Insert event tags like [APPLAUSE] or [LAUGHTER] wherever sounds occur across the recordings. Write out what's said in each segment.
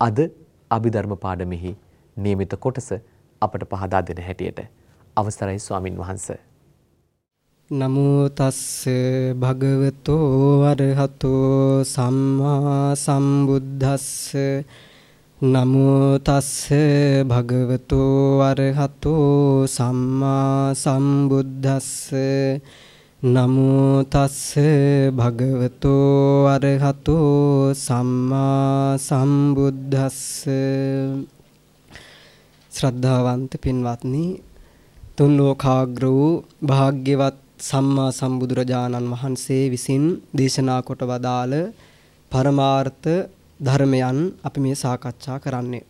අද අභිධර්ම පාඩමෙහි නියමිත කොටස අපට පහදා දෙන හැටියට. අවසරයි ස්වාමින් වහන්ස. නමෝ තස්ස භගවතෝ අරහතෝ සම්මා සම්බුද්දස්ස. නමෝ තස්ස භගවතෝ අරහතෝ සම්මා සම්බුද්දස්ස. නමෝ තස්ස භගවතෝ අරහතෝ සම්මා සම්බුද්දස්ස ශ්‍රද්ධාවන්ත පින්වත්නි තුන් ලෝකාග්‍ර වූ භාග්‍යවත් සම්මා සම්බුදුරජාණන් වහන්සේ විසින් දේශනා කොට වදාළ පරමාර්ථ ධර්මයන් අපි මේ සාකච්ඡා කරන්නේ.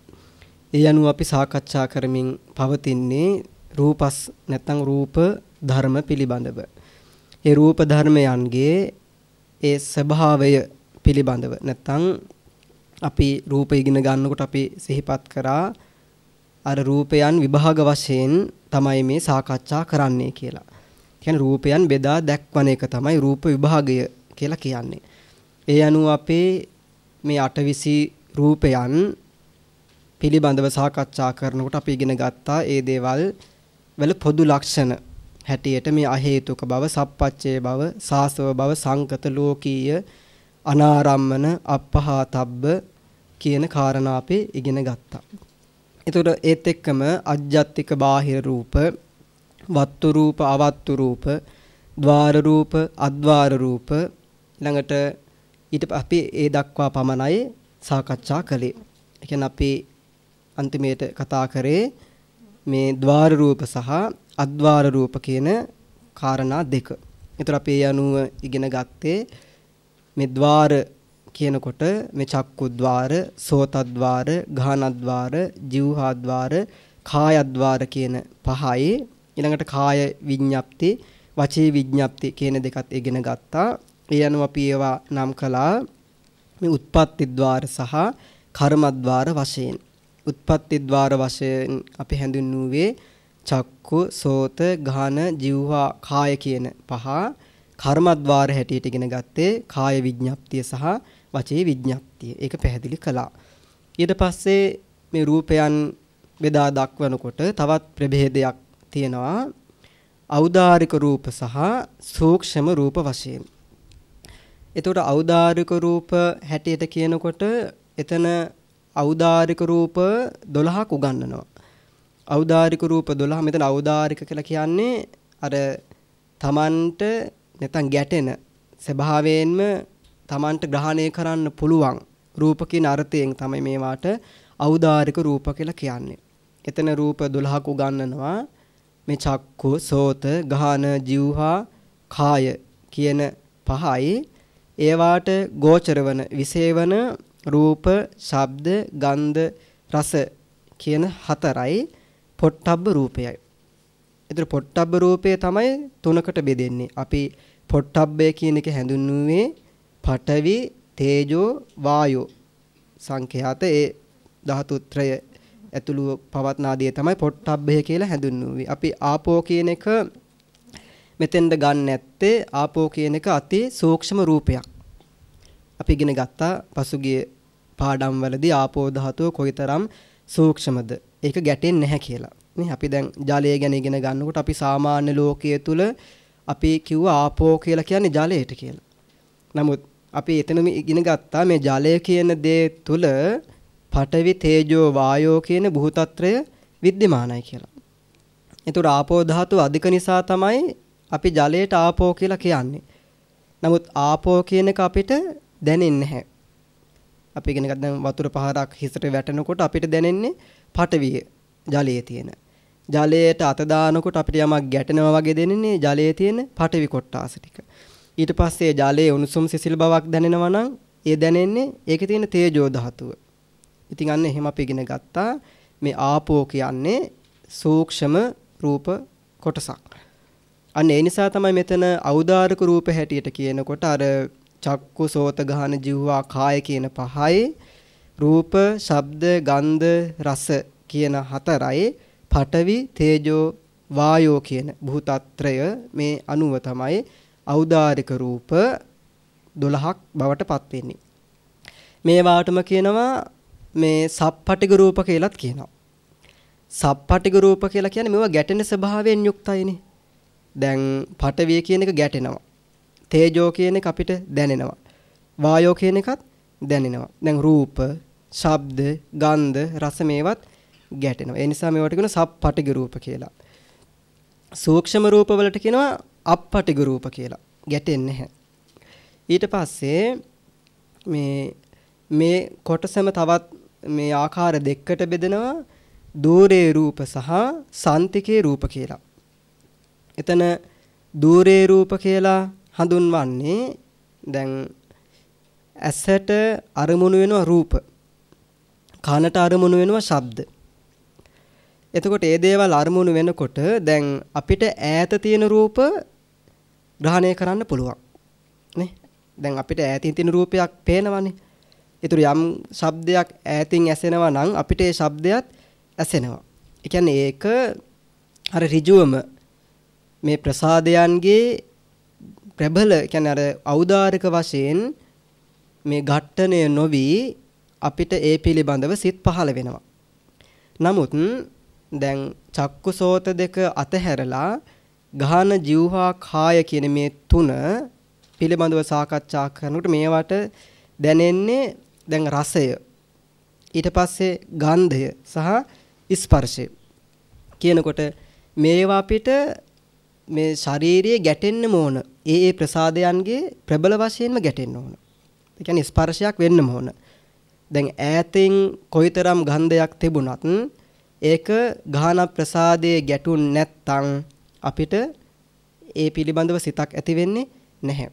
ඒ අනුව අපි සාකච්ඡා කරමින් පවතින්නේ රූපස් නැත්නම් රූප ධර්ම පිළිබඳව. ඒ රූප ධර්මයන්ගේ ඒ ස්වභාවය පිළිබඳව නැත්නම් අපි රූප ඉගෙන ගන්නකොට අපි සිහිපත් කරා අර රූපයන් විභාග වශයෙන් තමයි මේ සාකච්ඡා කරන්නේ කියලා. කියන්නේ රූපයන් බෙදා දැක්වන එක තමයි රූප විභාගය කියලා කියන්නේ. ඒ අනුව අපේ මේ අටවිසි රූපයන් පිළිබඳව සාකච්ඡා කරනකොට අපි ඉගෙන ගත්තා ඒ දේවල් වල පොදු ලක්ෂණ හැටියට මේ අහේතුක බව, සප්පච්චේ බව, සාසව බව, සංකත ලෝකීය, අනාරම්මන, අපහාතබ්බ කියන කාරණා අපේ ඉගෙන ගත්තා. ඒතර ඒත් එක්කම අජ්ජත්තික බාහිර රූප, වත්තු රූප, අවත්තු රූප, ద్వාර රූප, අద్వාර රූප ළඟට ඊට අපි ඒ දක්වා පමණයි සාකච්ඡා කළේ. ඒ කියන්නේ අපි අන්තිමේට කතා කරේ මේ ద్వාර රූප සහ අද්වාර රූප කියන කාරණා දෙක. ඒතර අපි ඒ අනුව ඉගෙන ගත්තේ මේ ద్వාර කියනකොට මේ චක්කු ద్వාර, සෝත ద్వාර, ඝාන ద్వාර, જીවහා ద్వාර, කාය ద్వාර කියන පහයි. ඊළඟට කාය විඤ්ඤාප්ති, වචේ විඤ්ඤාප්ති කියන දෙකත් ඉගෙන ගත්තා. ඒ අනුව අපි ඒවා නම් කළා මේ උත්පත්ති ద్వාර සහ කර්ම ద్వාර වශයෙන්. උත්පත්ති ద్వාර වශයෙන් අපි හැඳින්වුවේ චක්කු, සෝත, ගාන, જીවහා, කාය කියන පහ කර්මද්වාර හැටියට ඉගෙන ගත්තේ කාය විඥප්තිය සහ වචේ විඥප්තිය. ඒක පැහැදිලි කළා. ඊට පස්සේ මේ රූපයන් බෙදා දක්වනකොට තවත් ප්‍රභේදයක් තියෙනවා. ඖදාරික රූප සහ සූක්ෂම රූප වශයෙන්. එතකොට ඖදාරික රූප හැටියට කියනකොට එතන ඖදාරික රූප 12ක් උගන්වනවා. ඖදාරික රූප 12 මෙතන ඖදාරික කියලා කියන්නේ අර තමන්ට නැත්නම් ගැටෙන ස්වභාවයෙන්ම තමන්ට ග්‍රහණය කරන්න පුළුවන් රූප කියන අර්ථයෙන් තමයි මේවාට ඖදාරික රූප කියලා කියන්නේ. එතන රූප 12ක උගන්වනවා මේ චක්කු, සෝත, ගාන, જીවහා, කාය කියන පහයි ඒවාට ගෝචර වන විශේෂවන රූප, ශබ්ද, ගන්ධ, රස කියන හතරයි පොට්ටබ්බ රූපයයි. ඒතර පොට්ටබ්බ රූපය තමයි තුනකට බෙදෙන්නේ. අපි පොට්ටබ්බය කියන එක හැඳින්වුවේ පඨවි, තේජෝ, වායෝ සංඛ්‍යාත ඒ ධාතුත්‍රය ඇතුළු පවත්නාදී තමයි පොට්ටබ්බය කියලා හැඳින්වුවේ. අපි ආපෝ කියන එක මෙතෙන්ද ගන්න නැත්තේ ආපෝ කියන එක අති සූක්ෂම රූපයක්. අපි ඉගෙන ගත්තා පසුගිය පාඩම් වලදී ආපෝ ධාතුව කොයිතරම් සූක්ෂමද ඒක ගැටෙන්නේ නැහැ කියලා. නේ අපි දැන් ජලය ගැන ඉගෙන ගන්නකොට අපි සාමාන්‍ය ලෝකයේ තුල අපි කිව්ව ආපෝ කියලා කියන්නේ ජලයට කියලා. නමුත් අපි එතනම ඉගෙන ගත්තා මේ ජලය කියන දේ තුල පඨවි තේජෝ වායෝ කියන භූතත්‍රය විද්‍යමානයි කියලා. ඒතර ආපෝ ධාතුව අධික නිසා තමයි අපි ජලයට ආපෝ කියලා කියන්නේ. නමුත් ආපෝ කියන එක අපිට දැනෙන්නේ නැහැ. අපි ඉගෙන ගන්න දැන් වතුර පහරක් හිසට වැටෙනකොට අපිට දැනෙන්නේ පටවිය ජලයේ තියෙන. ජලයට අත දානකොට අපිට යමක් ගැටෙනවා වගේ දැනෙන්නේ ජලයේ තියෙන පටවි කොටාස ටික. ඊට පස්සේ ජලයේ උණුසුම් සිසිල් බවක් දැනෙනවා නම් ඒ දැනෙන්නේ ඒකේ තියෙන තේජෝ ධාතුව. ඉතින් අන්න එහෙම අපි ඉගෙන ගත්තා මේ ආපෝ කියන්නේ සූක්ෂම රූප කොටසක්. අන්න ඒ නිසා තමයි මෙතන අවදාරක රූප හැටියට කියනකොට අර චක්කු සෝත ගහන ජීවවා කාය කියන පහයි රූප ශබ්ද ගන්ධ රස කියන හතරයි පඨවි තේජෝ වායෝ කියන භූතත්‍රය මේ අනුව තමයි අවදාරික රූප 12ක් බවට පත් වෙන්නේ. මේ වාටම කියනවා මේ සප්පටික රූප කියලාත් කියනවා. සප්පටික රූප කියලා කියන්නේ මේවා ගැටෙන ස්වභාවයෙන් යුක්තයිනේ. දැන් පඨවිය කියන එක ගැටෙනවා. තේජෝ කියන එක අපිට දැනෙනවා. වායෝ කියන එකත් දැනෙනවා. දැන් රූප, ශබ්ද, ගන්ධ, රස මේවත් ගැටෙනවා. ඒ නිසා මේවට කියන සප්පටිග රූප කියලා. සූක්ෂම රූප වලට කියනවා අප්පටිග රූප කියලා. ගැටෙන්නේ නැහැ. ඊට පස්සේ මේ මේ කොටසම තවත් මේ ආකාර දෙකකට බෙදෙනවා දූරේ රූප සහ සන්තිකේ රූප කියලා. එතන දූරේ රූප කියලා හඳුන්වන්නේ දැන් ඇසට අරමුණු වෙනවා රූප. කනට අරමුණු වෙනවා ශබ්ද. එතකොට මේ දේවල් අරමුණු වෙනකොට දැන් අපිට ඈත තියෙන රූප ග්‍රහණය කරන්න පුළුවන්. නේ? දැන් අපිට ඈතින් තියෙන රූපයක් පේනවනේ. ඒතර යම් ශබ්දයක් ඈතින් ඇසෙනවා නම් අපිට ඒ ශබ්දයත් ඇසෙනවා. ඒ කියන්නේ ඒක අර ඍජුවම මේ ප්‍රසාදයන්ගේ ප්‍රබල කියන්නේ අර ඖදාරික වශයෙන් මේ ඝට්ටණය නොවි අපිට ඒ පිළිබඳව සිත් පහළ වෙනවා. නමුත් දැන් චක්කුසෝත දෙක අතහැරලා ගාහන ජීවහා කාය කියන මේ තුන පිළිබඳව සාකච්ඡා කරනකොට මේවට දැනෙන්නේ දැන් රසය ඊට පස්සේ ගන්ධය සහ ස්පර්ශය කියනකොට මේවා අපිට මේ ශාරීරියේ ගැටෙන්න ඕන. ඒ ඒ ප්‍රසාදයන්ගේ ප්‍රබල වශයෙන්ම ගැටෙන්න ඕන. ඒ කියන්නේ ස්පර්ශයක් වෙන්න ඕන. දැන් ඈතින් කොයිතරම් ගන්ධයක් තිබුණත් ඒක ගාහන ප්‍රසාදයේ ගැටුන් නැත්තම් අපිට ඒ පිළිබඳව සිතක් ඇති වෙන්නේ නැහැ.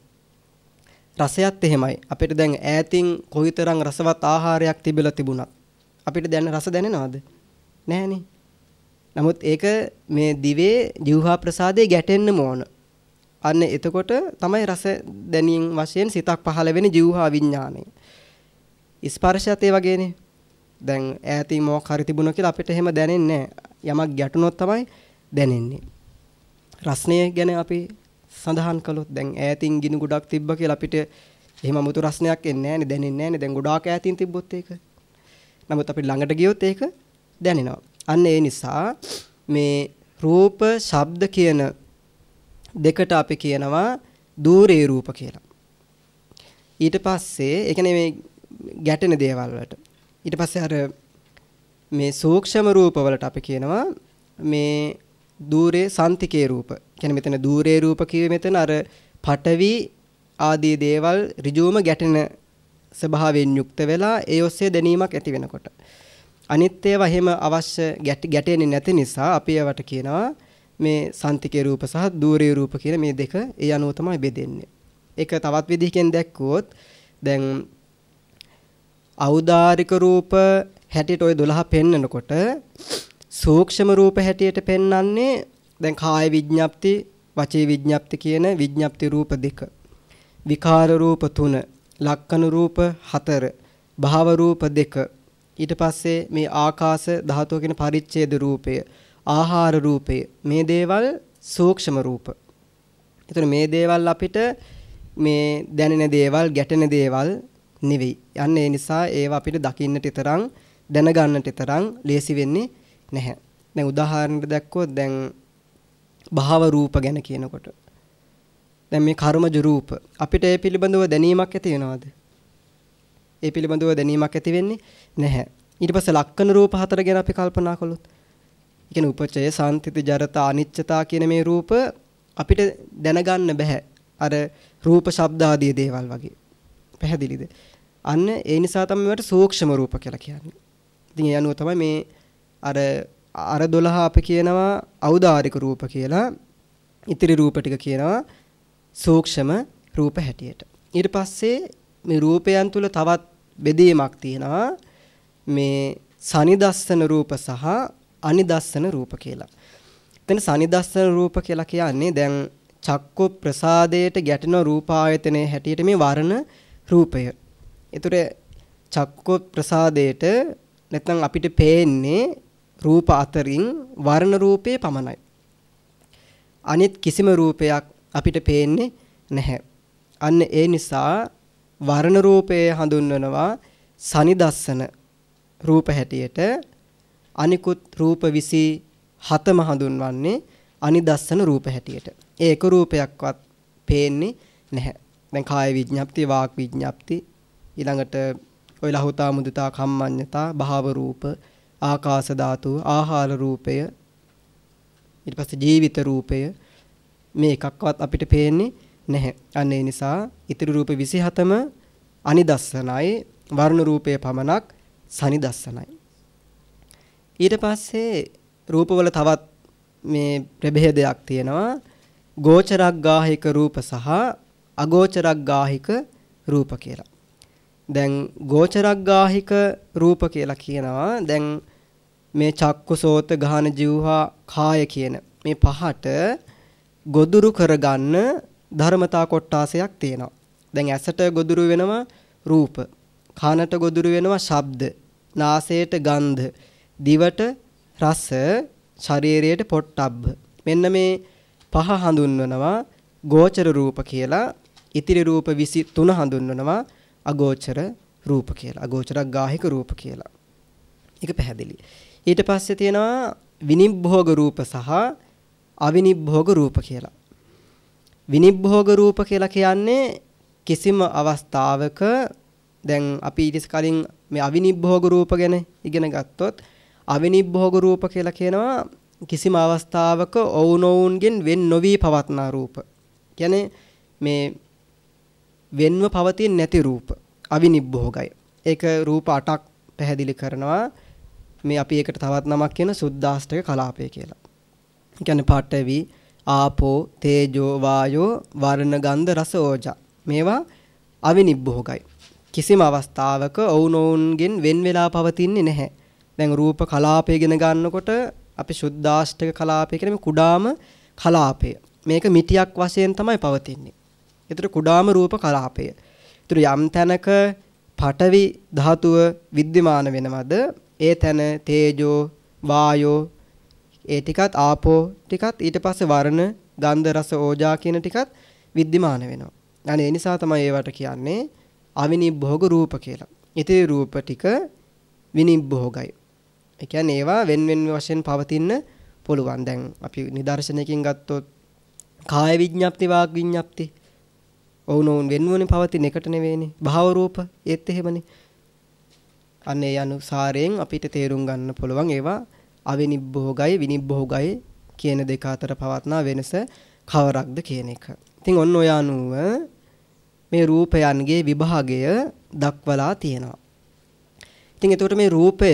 රසයත් එහෙමයි. අපිට දැන් ඈතින් කොයිතරම් රසවත් ආහාරයක් තිබිලා තිබුණත් අපිට දැන් රස දැනෙනවද? නැහැනේ. නමුත් ඒක මේ දිවේ ජීවහා ප්‍රසාදේ ගැටෙන්නම ඕන. අන්න එතකොට තමයි රස දැනීම් වශයෙන් සිතක් පහළ වෙන ජීවහා විඥානය. ස්පර්ශයත් ඒ වගේනේ. දැන් ඈතින් මොකක් හරි තිබුණා කියලා අපිට එහෙම දැනෙන්නේ යමක් ගැටුණොත් තමයි දැනෙන්නේ. රස්නය ගැන අපි සඳහන් කළොත් දැන් ඈතින් ගිනි ගොඩක් තිබ්බ කියලා අපිට එහෙම 아무තු රස්නයක් එන්නේ නැහැනේ දැනෙන්නේ නැහැනේ. දැන් ගොඩාක් ඈතින් තිබ්බොත් ඒක. නමුත් අපි ළඟට ගියොත් ඒක දැනෙනවා. අන්න ඒ නිසා මේ රූප ශබ්ද කියන දෙකට අපි කියනවා දූරේ රූප කියලා. ඊට පස්සේ ඒ කියන්නේ මේ ගැටෙන දේවල් වලට. ඊට පස්සේ අර මේ සූක්ෂම රූප වලට අපි කියනවා මේ දූරේ සන්තිකේ රූප. කියන්නේ මෙතන දූරේ රූප කිව්වේ මෙතන අර පටවි ආදී දේවල් ඍජුවම ගැටෙන ස්වභාවයෙන් යුක්ත වෙලා ඒ ඔස්සේ දැනීමක් ඇති වෙනකොට. අනිත් ඒවා එහෙම අවශ්‍ය ගැටෙන්නේ නැති නිසා අපි ඒවට කියනවා මේ සන්තිකේ රූප සහ දූරේ රූප කියන මේ දෙක ඒ අනුව තමයි බෙදෙන්නේ. ඒක තවත් විදිහකින් දැක්කුවොත් දැන් ඖදාරික රූප හැටියට ওই 12 පෙන්නකොට සූක්ෂම රූප හැටියට පෙන්වන්නේ දැන් කාය විඥප්ති, වචී විඥප්ති කියන විඥප්ති රූප දෙක. විකාර රූප 3, ලක්කන රූප 4, භාව රූප 2 ඊට පස්සේ මේ ආකාශ ධාතුව කියන පරිච්ඡේද රූපය, ආහාර රූපය මේ දේවල් සූක්ෂම රූප. එතන මේ දේවල් අපිට මේ දැනෙන දේවල්, ගැටෙන දේවල් නෙවෙයි. යන්න ඒ නිසා ඒවා අපිට දකින්නට තරම් දැනගන්නට තරම් ලේසි වෙන්නේ නැහැ. දැන් උදාහරණයක් දැක්කොත් දැන් භාව රූප ගැන කියනකොට දැන් මේ කර්මජ රූප අපිට ඒ පිළිබඳව දැනීමක් ඇති වෙනවද? ඒ පිළිබඳව දැනීමක් ඇති වෙන්නේ නැහැ. ඊට පස්සේ ලක්කන රූප හතර ගැන අපි කල්පනා කළොත්. ඒ කියන්නේ උපචය, සාන්තිති, ජරතා, අනිච්චතා කියන මේ රූප අපිට දැනගන්න බෑ. අර රූප, ශබ්ද ආදී දේවල් වගේ. පැහැදිලිද? අන්න ඒ නිසා තමයි මේවට සූක්ෂම රූප කියලා කියන්නේ. ඉතින් ඒ අනුව තමයි මේ අර අර 12 අපි කියනවා ඖදාරික රූප කියලා. ඉතිරි රූප ටික කියනවා සූක්ෂම රූප හැටියට. ඊට පස්සේ මේ රූපයන් තුල තවත් බෙදීමක් තියෙනවා. මේ සනිදස්සන රූප සහ අනිදස්සන රූප කියලා. එතන සනිදස්සන රූප කියලා කියන්නේ දැන් චක්කු ප්‍රසාදයට ගැටෙන රූපායතනයේ හැටියට මේ වර්ණ රූපය. ඒතර චක්කු ප්‍රසාදයට නැත්නම් අපිට පේන්නේ රූප අතරින් වර්ණ රූපේ පමණයි. අනිත් කිසිම රූපයක් අපිට පේන්නේ නැහැ. අන්න ඒ නිසා වර්ණ රූපය හඳුන්වනවා සනිදස්සන රූප හැටියට අනිකුත් රූප 27ම හඳුන්වන්නේ අනිදස්සන රූප හැටියට. ඒ එක රූපයක්වත් පේන්නේ නැහැ. දැන් කාය විඥප්ති, වාක් විඥප්ති, ඊළඟට ඔය ලහුතා මුදුතා කම්මඤ්ඤතා, භාව රූප, ආකාශ ධාතු, ආහාර රූපය, ඊට පස්සේ ජීවිත රූපය මේ එකක්වත් අපිට පේන්නේ නැහැ. අන්න ඒ නිසා ඉතිරි රූප 27ම අනිදස්සනයි, වර්ණ රූපය පමණක් සනිදස්සනයි. ඊට පස්සේ රූපවල තවත් මේ ප්‍රභේදයක් තියෙනවා. ගෝචරග්ගාහික රූප සහ අගෝචරග්ගාහික රූප කියලා. දැන් ගෝචරග්ගාහික රූප කියලා කියනවා. දැන් මේ චක්කුසෝත ගාන જીවහා කාය කියන මේ පහට ගොදුරු කරගන්න ධර්මතා කොටාසයක් තියෙනවා. දැන් ඇසට ගොදුරු වෙනවා රූප, කනට ගොදුරු වෙනවා ශබ්ද, නාසයට ගන්ධ, දිවට රස, ශරීරයට පොට්ටබ්බ. මෙන්න මේ පහ හඳුන්වනවා ගෝචර රූප කියලා. ඉතිරි රූප 23 හඳුන්වනවා අගෝචර රූප කියලා. අගෝචරක් ගාහික රූප කියලා. ඒක පැහැදිලි. ඊට පස්සේ තියෙනවා විනිබ්භෝග රූප සහ අවිනිබ්භෝග රූප කියලා. විනිබ්භෝග රූප කියලා කියන්නේ කිසිම අවස්ථාවක දැන් අපි ඊට කලින් මේ අවිනිබ්භෝග රූප ගැන ඉගෙන ගත්තොත් අවිනිබ්භෝග රූප කියලා කියනවා කිසිම අවස්ථාවක ඔවුනොවුන්ගෙන් වෙන් නොවි පවත්නා රූප. කියන්නේ මේ වෙන්ව පවතින නැති රූප අවිනිබ්බෝගයි. ඒක රූප 8ක් පැහැදිලි කරනවා. මේ අපි ඒකට තවත් නමක් කියන සුද්දාෂ්ටක කලාපය කියලා. ඒ කියන්නේ පාඨවි, ආපෝ, තේජෝ, වායෝ, වර්ණ, ගන්ධ, රස, ඕජා. මේවා අවිනිබ්බෝගයි. කිසිම අවස්ථාවක ඔවුනොවුන්ගෙන් වෙන් වෙලා පවතින්නේ නැහැ. දැන් රූප කලාපය ගෙන ගන්නකොට අපි සුද්දාෂ්ටක කලාපය කියන මේ කුඩාම කලාපය. මේක මිටියක් වශයෙන් තමයි පවතින්නේ. ඒතර කුඩාම රූප කලාපය. ඒතර යම් තැනක පඨවි ධාතුව विद्यमान වෙනවද? ඒ තැන තේජෝ, වායෝ ඒ ටිකත් ආපෝ ටිකත් ඊට පස්සේ වර්ණ, ගන්ධ, රස, ඕජා කියන ටිකත් विद्यमान වෙනවා. අනේ ඒ නිසා තමයි ඒවට කියන්නේ අවිනිබ්භෝග රූප කියලා. ඉතිරි රූප ටික විනිබ්භෝගයි. ඒ කියන්නේ ඒවා වෙන වෙන වශයෙන් පවතින්න පුළුවන්. දැන් අපි නිදර්ශනයකින් ගත්තොත් කාය විඥප්ති වාග් විඥප්ති ඔවුනොවුන් වෙනුවනේ පවතින එකට නෙවෙයිනේ. භාව රූප ඒත් එහෙමනේ. අන්න ඒ අනුසාරයෙන් අපිට තේරුම් ගන්න පුළුවන් ඒවා අවිනිබ්බෝගයි විනිබ්බෝගයි කියන දෙක අතර පවත්නා වෙනස කවරක්ද කියන එක. ඉතින් ඔන්න ඔය අනුව මේ රූපයන්ගේ විභාගය දක්වලා තියෙනවා. ඉතින් එතකොට මේ රූපය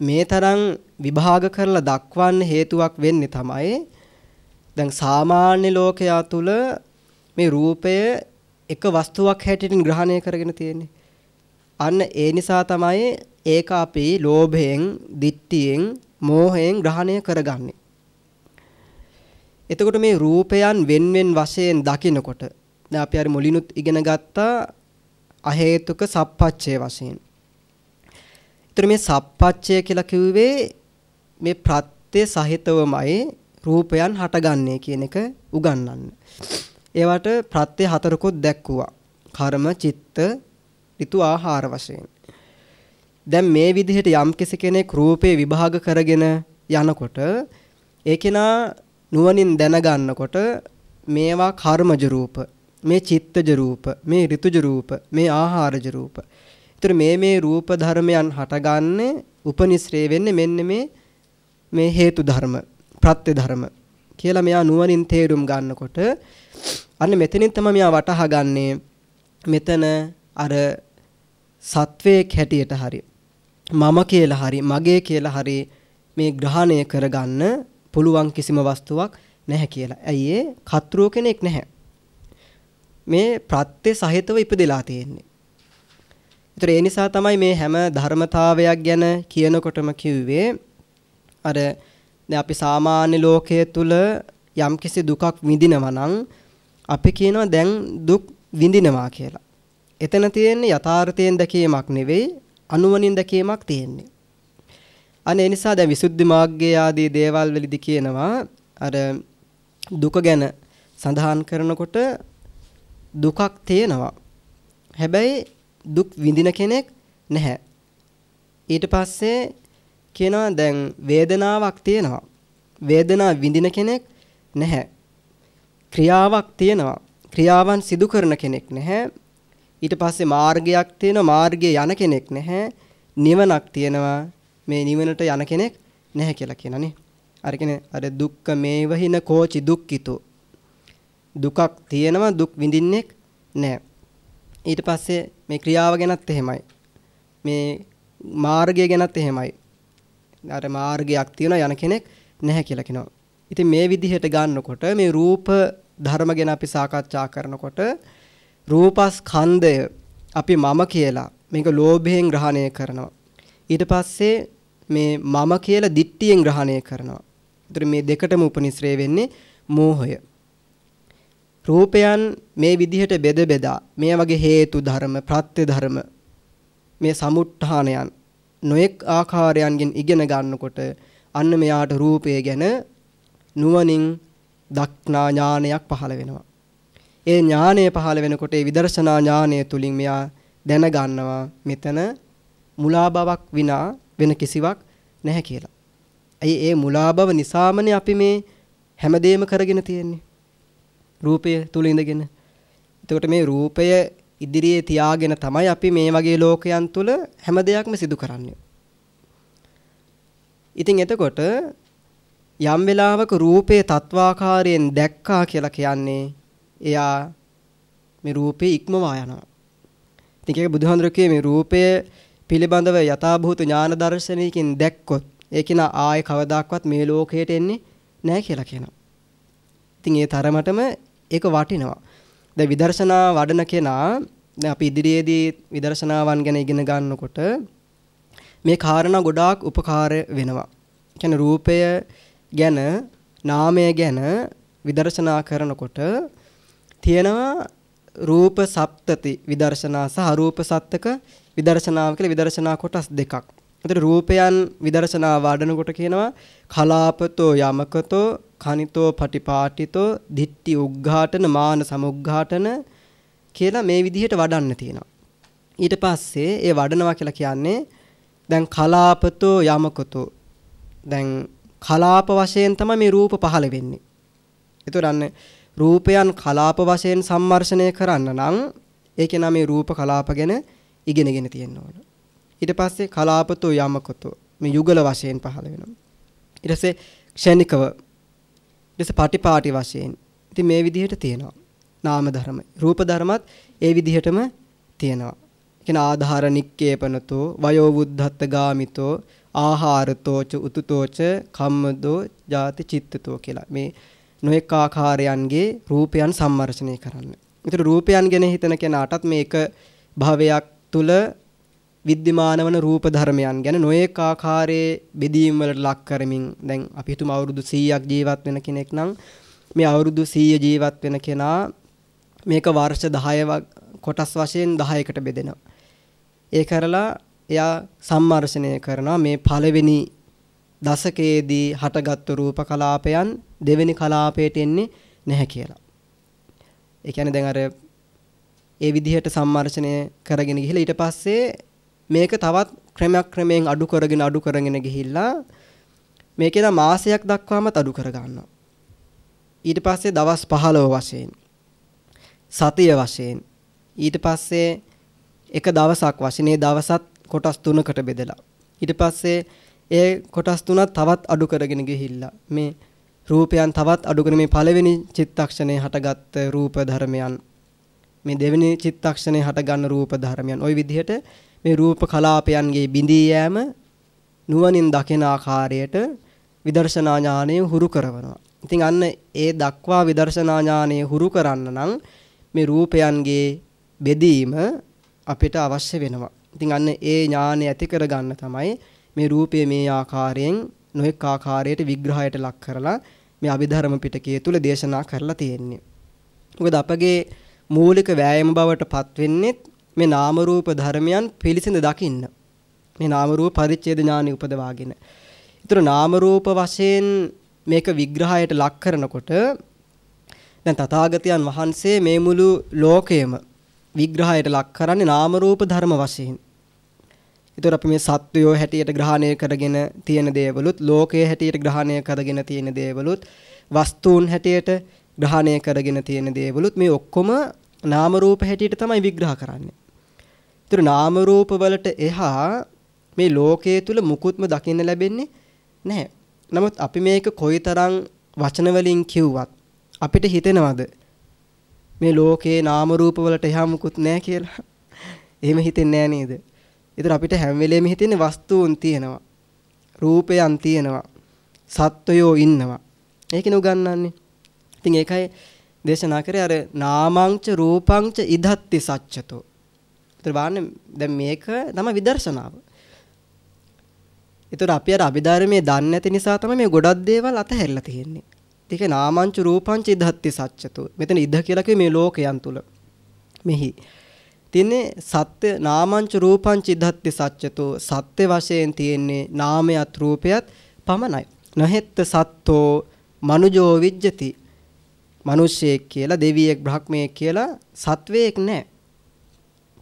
මේ තරම් විභාග කරලා දක්වන්න හේතුවක් වෙන්නේ තමයි දැන් සාමාන්‍ය ලෝකයා තුල මේ රූපය එක වස්තුවක් හැටියට ග්‍රහණය කරගෙන තියෙන්නේ. අන්න ඒ නිසා තමයි ඒක අපි ලෝභයෙන්, ditthියෙන්, මෝහයෙන් ග්‍රහණය කරගන්නේ. එතකොට මේ රූපයන් වෙන්වෙන් වශයෙන් දකිනකොට දැන් අපි අර මුලිනුත් ඉගෙන ගත්තා අහේතුක සප්පච්චය වශයෙන්. ඒතර මේ සප්පච්චය කියලා කිව්වේ මේ ප්‍රත්‍ය සහිතවමයි රූපයන් හටගන්නේ කියන එක උගන්වන්නේ. ඒවට ප්‍රත්‍ය හතරකුත් දැක්කුවා. කර්ම, චිත්ත, ඍතු ආහාර වශයෙන්. දැන් මේ විදිහට යම් කෙනෙක් රූපේ විභාග කරගෙන යනකොට ඒ කෙනා නුවණින් දැනගන්නකොට මේවා කර්මජ රූප, මේ චිත්තජ රූප, මේ ඍතුජ රූප, මේ ආහාරජ රූප. ඒතර මේ මේ රූප ධර්මයන් හටගන්නේ උපනිශ්‍රේ වෙන්නේ මෙන්න මේ මේ හේතු ධර්ම ප්‍රත්‍ය ධර්ම කියලා මෙයා නුවණින් තේරුම් ගන්නකොට අන්න මෙතනින් තමයි මෙයා වටහා ගන්නේ මෙතන අර සත්වයක් හැටියට හරි මම කියලා හරි මගේ කියලා හරි මේ ග්‍රහණය කරගන්න පුළුවන් කිසිම වස්තුවක් නැහැ කියලා. ඇයි ඒ කතෘ කෙනෙක් නැහැ. මේ ප්‍රත්‍ය සහිතව ඉපදෙලා තියෙන්නේ. ඒතර ඒ නිසා තමයි මේ හැම ධර්මතාවයක් ගැන කියනකොටම කිව්වේ අර දැන් අපි සාමාන්‍ය ලෝකයේ තුල යම්කිසි දුකක් විඳිනවා නම් අපි කියනවා දැන් දුක් විඳිනවා කියලා. එතන තියෙන්නේ යථාර්ථයෙන් දැකීමක් නෙවෙයි අනුවණින් දැකීමක් තියෙන්නේ. අනේ ඒ නිසා දැන් විසුද්ධි මාර්ගයේ ආදී දේවල් වලදී කියනවා අර දුක ගැන සඳහන් කරනකොට දුකක් තියෙනවා. හැබැයි දුක් විඳින කෙනෙක් නැහැ. ඊට පස්සේ කියනවා දැන් වේදනාවක් තියෙනවා. වේදනාව විඳින කෙනෙක් නැහැ. ක්‍රියාවක් තියෙනවා. ක්‍රියාවන් සිදු කරන කෙනෙක් නැහැ. ඊට පස්සේ මාර්ගයක් තියෙනවා. මාර්ගයේ යන කෙනෙක් නැහැ. නිවනක් තියෙනවා. මේ නිවනට යන කෙනෙක් නැහැ කියලා කියනනේ. අර කියන්නේ අර දුක්ඛ මේවහින කෝචි දුක්ඛිතෝ. දුකක් තියෙනවා දුක් විඳින්නෙක් නැහැ. ඊට පස්සේ මේ ක්‍රියාව ගැනත් එහෙමයි. මේ මාර්ගය ගැනත් එහෙමයි. අර මාර්ගයක් තියෙන යන කෙනෙක් නැහැ කියලා කියනවා. ඉතින් මේ විදිහට ගන්නකොට මේ රූප ධර්ම ගැන අපි සාකච්ඡා කරනකොට රූපස්කන්ධය අපි මම කියලා මේක ලෝභයෙන් ග්‍රහණය කරනවා. ඊට පස්සේ මේ මම කියලා දිට්ඨියෙන් ග්‍රහණය කරනවා. ඒතර මේ දෙකටම උපනිශ්‍රේ වෙන්නේ මෝහය. රූපයන් මේ විදිහට බෙද බෙදා මේ වගේ හේතු ධර්ම ප්‍රත්‍ය ධර්ම මේ සමුත්ථානයන් නොඑක් ආකාරයන්ගෙන් ඉගෙන ගන්නකොට අන්න මෙයාට රූපය ගැන නුවණින් දක්නා ඥානයක් පහළ වෙනවා. ඒ ඥානය පහළ වෙනකොට ඒ විදර්ශනා ඥානය තුලින් මෙයා දැනගන්නවා මෙතන මුලා බවක් විනා වෙන කිසිවක් නැහැ කියලා. ඇයි ඒ මුලා බව නිසාමනේ අපි මේ හැමදේම කරගෙන තියෙන්නේ. රූපය තුල ඉඳගෙන. එතකොට මේ රූපය ඉදිරියේ තියාගෙන තමයි අපි මේ වගේ ලෝකයන් තුල හැම දෙයක්ම සිදු කරන්නේ. ඉතින් එතකොට යම් වෙලාවක රූපේ තත්වාකාරයෙන් දැක්කා කියලා කියන්නේ එයා මේ රූපේ ඉක්මවා යනවා. ඉතින් ඒක බුදුහාඳුර කියේ මේ රූපය පිළිබඳව යථාභූත ඥාන දර්ශනයකින් දැක්කොත් ඒ කෙනා ආයේ කවදාක්වත් මේ ලෝකයට එන්නේ නැහැ කියලා කියනවා. ඉතින් ඒ තරමටම ඒක වටිනවා. දැන් විදර්ශනා වඩන කෙනා දැන් අපි ඉදිරියේදී විදර්ශනාවන් ගැන ඉගෙන ගන්නකොට මේ කාරණා ගොඩාක් උපකාර වෙනවා. කියන්නේ රූපය ගැන නාමය ගැන විදර්ශනා කරනකොට තියෙනවා රූප සප්තති විදර්ශනා සහ අරූප සත්‍යක විදර්ශනාව කියලා විදර්ශනා කොටස් දෙකක්. එතකොට රූපයන් විදර්ශනා වඩනකොට කියනවා කලාපතෝ යමකතෝ කනිතෝ පටිපාටිතෝ දිට්ටි උග්ඝාටන මාන සමුග්ඝාටන කියලා මේ විදිහට වඩන්න තියෙනවා. ඊට පස්සේ ඒ වඩනවා කියලා කියන්නේ දැන් කලාපතෝ යමකතෝ දැන් කලාප වශයෙන් තමයි මේ රූප පහළ වෙන්නේ. ඒතර අන්න රූපයන් කලාප වශයෙන් සම්මර්ෂණය කරන්න නම් ඒකේ නම මේ රූප කලාප ගැන ඉගෙනගෙන තියෙන්න ඕන. ඊට පස්සේ කලාපතෝ යමකතෝ මේ යුගල වශයෙන් පහළ වෙනවා. ඊට පස්සේ ක්ෂණිකව ඊට පස්සේ පාටිපාටි වශයෙන්. ඉතින් මේ විදිහට තියෙනවා. නාම ධර්ම. රූප ධර්මත් ඒ විදිහටම තියෙනවා. කියන ආධාර නික්කේපනතෝ වයෝ බුද්ධත්ත ගාමිතෝ ආහාරතෝච උතුතෝච කම්මදෝ ජාති චිත්තතෝ කියලා. මේ නොඑක ආකාරයන්ගේ රූපයන් සම්මර්ෂණය කරන්න. ඒතර රූපයන් ගැන හිතන කෙනාටත් මේක භවයක් තුල විද්‍යමාන වන රූප ධර්මයන් ගැන නොඑක ආකාරයේ බෙදීම් වලට ලක් කරමින් දැන් අපි හිතමු අවුරුදු 100ක් ජීවත් වෙන කෙනෙක් නම් මේ අවුරුදු 100 ජීවත් වෙන කෙනා මේක වර්ෂ 10 කොටස් වශයෙන් 10කට බෙදෙනවා. ඒ කරලා එයා සම්මර්ෂණය කරනවා මේ පළවෙනි දශකයේදී හටගත්තු රූප කලාපයන් දෙවෙනි කලාපයට එන්නේ නැහැ කියලා. ඒ කියන්නේ දැන් අර ඒ විදිහට සම්මර්ෂණය කරගෙන ගිහිල්ලා ඊට පස්සේ මේක තවත් ක්‍රමයක් ක්‍රමයෙන් අඩු කරගෙන අඩු කරගෙන ගිහිල්ලා මේකේ දා මාසයක් දක්වාමත් අඩු කර ගන්නවා. ඊට පස්සේ දවස් 15 වශයෙන් සතිය වශයෙන් ඊට පස්සේ එක දවසක් වශයෙන් ඒ දවසත් කොටස් තුනකට බෙදලා ඊට පස්සේ ඒ කොටස් තුනත් තවත් අඩු කරගෙන ගිහිල්ලා මේ රූපයන් තවත් අඩු කරගෙන මේ පළවෙනි චිත්තක්ෂණේ හටගත් රූප ධර්මයන් මේ දෙවෙනි චිත්තක්ෂණේ හටගන්න රූප ධර්මයන් ওই විදිහට මේ රූප කලාපයන්ගේ බිඳී යෑම නුවණින් දකින ආකාරයට විදර්ශනා ඥානය හුරු කරනවා. ඉතින් අන්න ඒ දක්වා විදර්ශනා ඥානය හුරු කරන්න නම් මේ රූපයන්ගේ බෙදීම අපිට අවශ්‍ය වෙනවා. ඉතින් අන්න ඒ ඥානය ඇති කරගන්න තමයි මේ රූපය මේ ආකාරයෙන් නොඑක ආකාරයට විග්‍රහයට ලක් කරලා මේ අභිධර්ම පිටකයේ තුල දේශනා කරලා තියෙන්නේ. මොකද අපගේ මූලික වෑයම බවට පත් වෙන්නේ මේ නාම රූප ධර්මයන් පිළිසිඳ දකින්න. මේ නාම රූප පරිච්ඡේද ඥානෙ උපදවාගෙන. ඒතර නාම රූප වශයෙන් මේක විග්‍රහයට ලක් කරනකොට දැන් තථාගතයන් වහන්සේ මේ මුළු ලෝකයම විග්‍රහයට ලක් කරන්නේ නාම රූප ධර්ම වශයෙන්. ඒතර අපි මේ සත්වයෝ හැටියට ග්‍රහණය කරගෙන තියෙන දේවලුත් ලෝකයේ හැටියට ග්‍රහණය කරගෙන තියෙන දේවලුත් වස්තුන් හැටියට ග්‍රහණය කරගෙන තියෙන දේවලුත් මේ ඔක්කොම නාම රූප හැටියට තමයි විග්‍රහ කරන්නේ. ඒතර නාම රූප වලට එහා මේ ලෝකයේ තුල මුකුත්ම දකින්න ලැබෙන්නේ නැහැ. නමුත් අපි මේක කොයිතරම් වචන වලින් කිව්වත් අපිට හිතෙනවද මේ ලෝකේ නාම රූප වලට එහා මුකුත් නැහැ කියලා? [LAUGHS] එහෙම හිතෙන්නේ නැහැ නේද? ඒතර අපිට හැම වෙලෙම හිතෙන්නේ වස්තුන් තියෙනවා. රූපයන් තියෙනවා. සත්වයෝ ඉන්නවා. ඒකනේ උගන්වන්නේ. ඉතින් ඒකයි දේශනා කරේ අර නාමංච රූපංච ඉදත්ති සච්චතෝ. ඒතර බලන්න දැන් මේක තමයි විදර්ශනාව. ඒතර අපි අර අභිධර්මයේ දන්නේ නැති නිසා තමයි මේ ගොඩක් දේවල් අතහැරලා තියෙන්නේ. ඒක නාමංච රූපංච ඉදත්ති සච්චතෝ. මෙතන ඉද කියලා කිව්වේ මේ ලෝකයන් තුල. මෙහි තින්නේ සත්‍ය නාමංච රූපංච ඉදත්ති සච්චතෝ සත්‍ය වශයෙන් තියෙන්නේ නාමයත් රූපයත් පමණයි. නහෙත්ත සත්තෝ මනුජෝ විජ්ජති මිනිස්සෙක් කියලා දෙවියෙක් බ්‍රහ්මයෙක් කියලා සත්වයෙක් නැහැ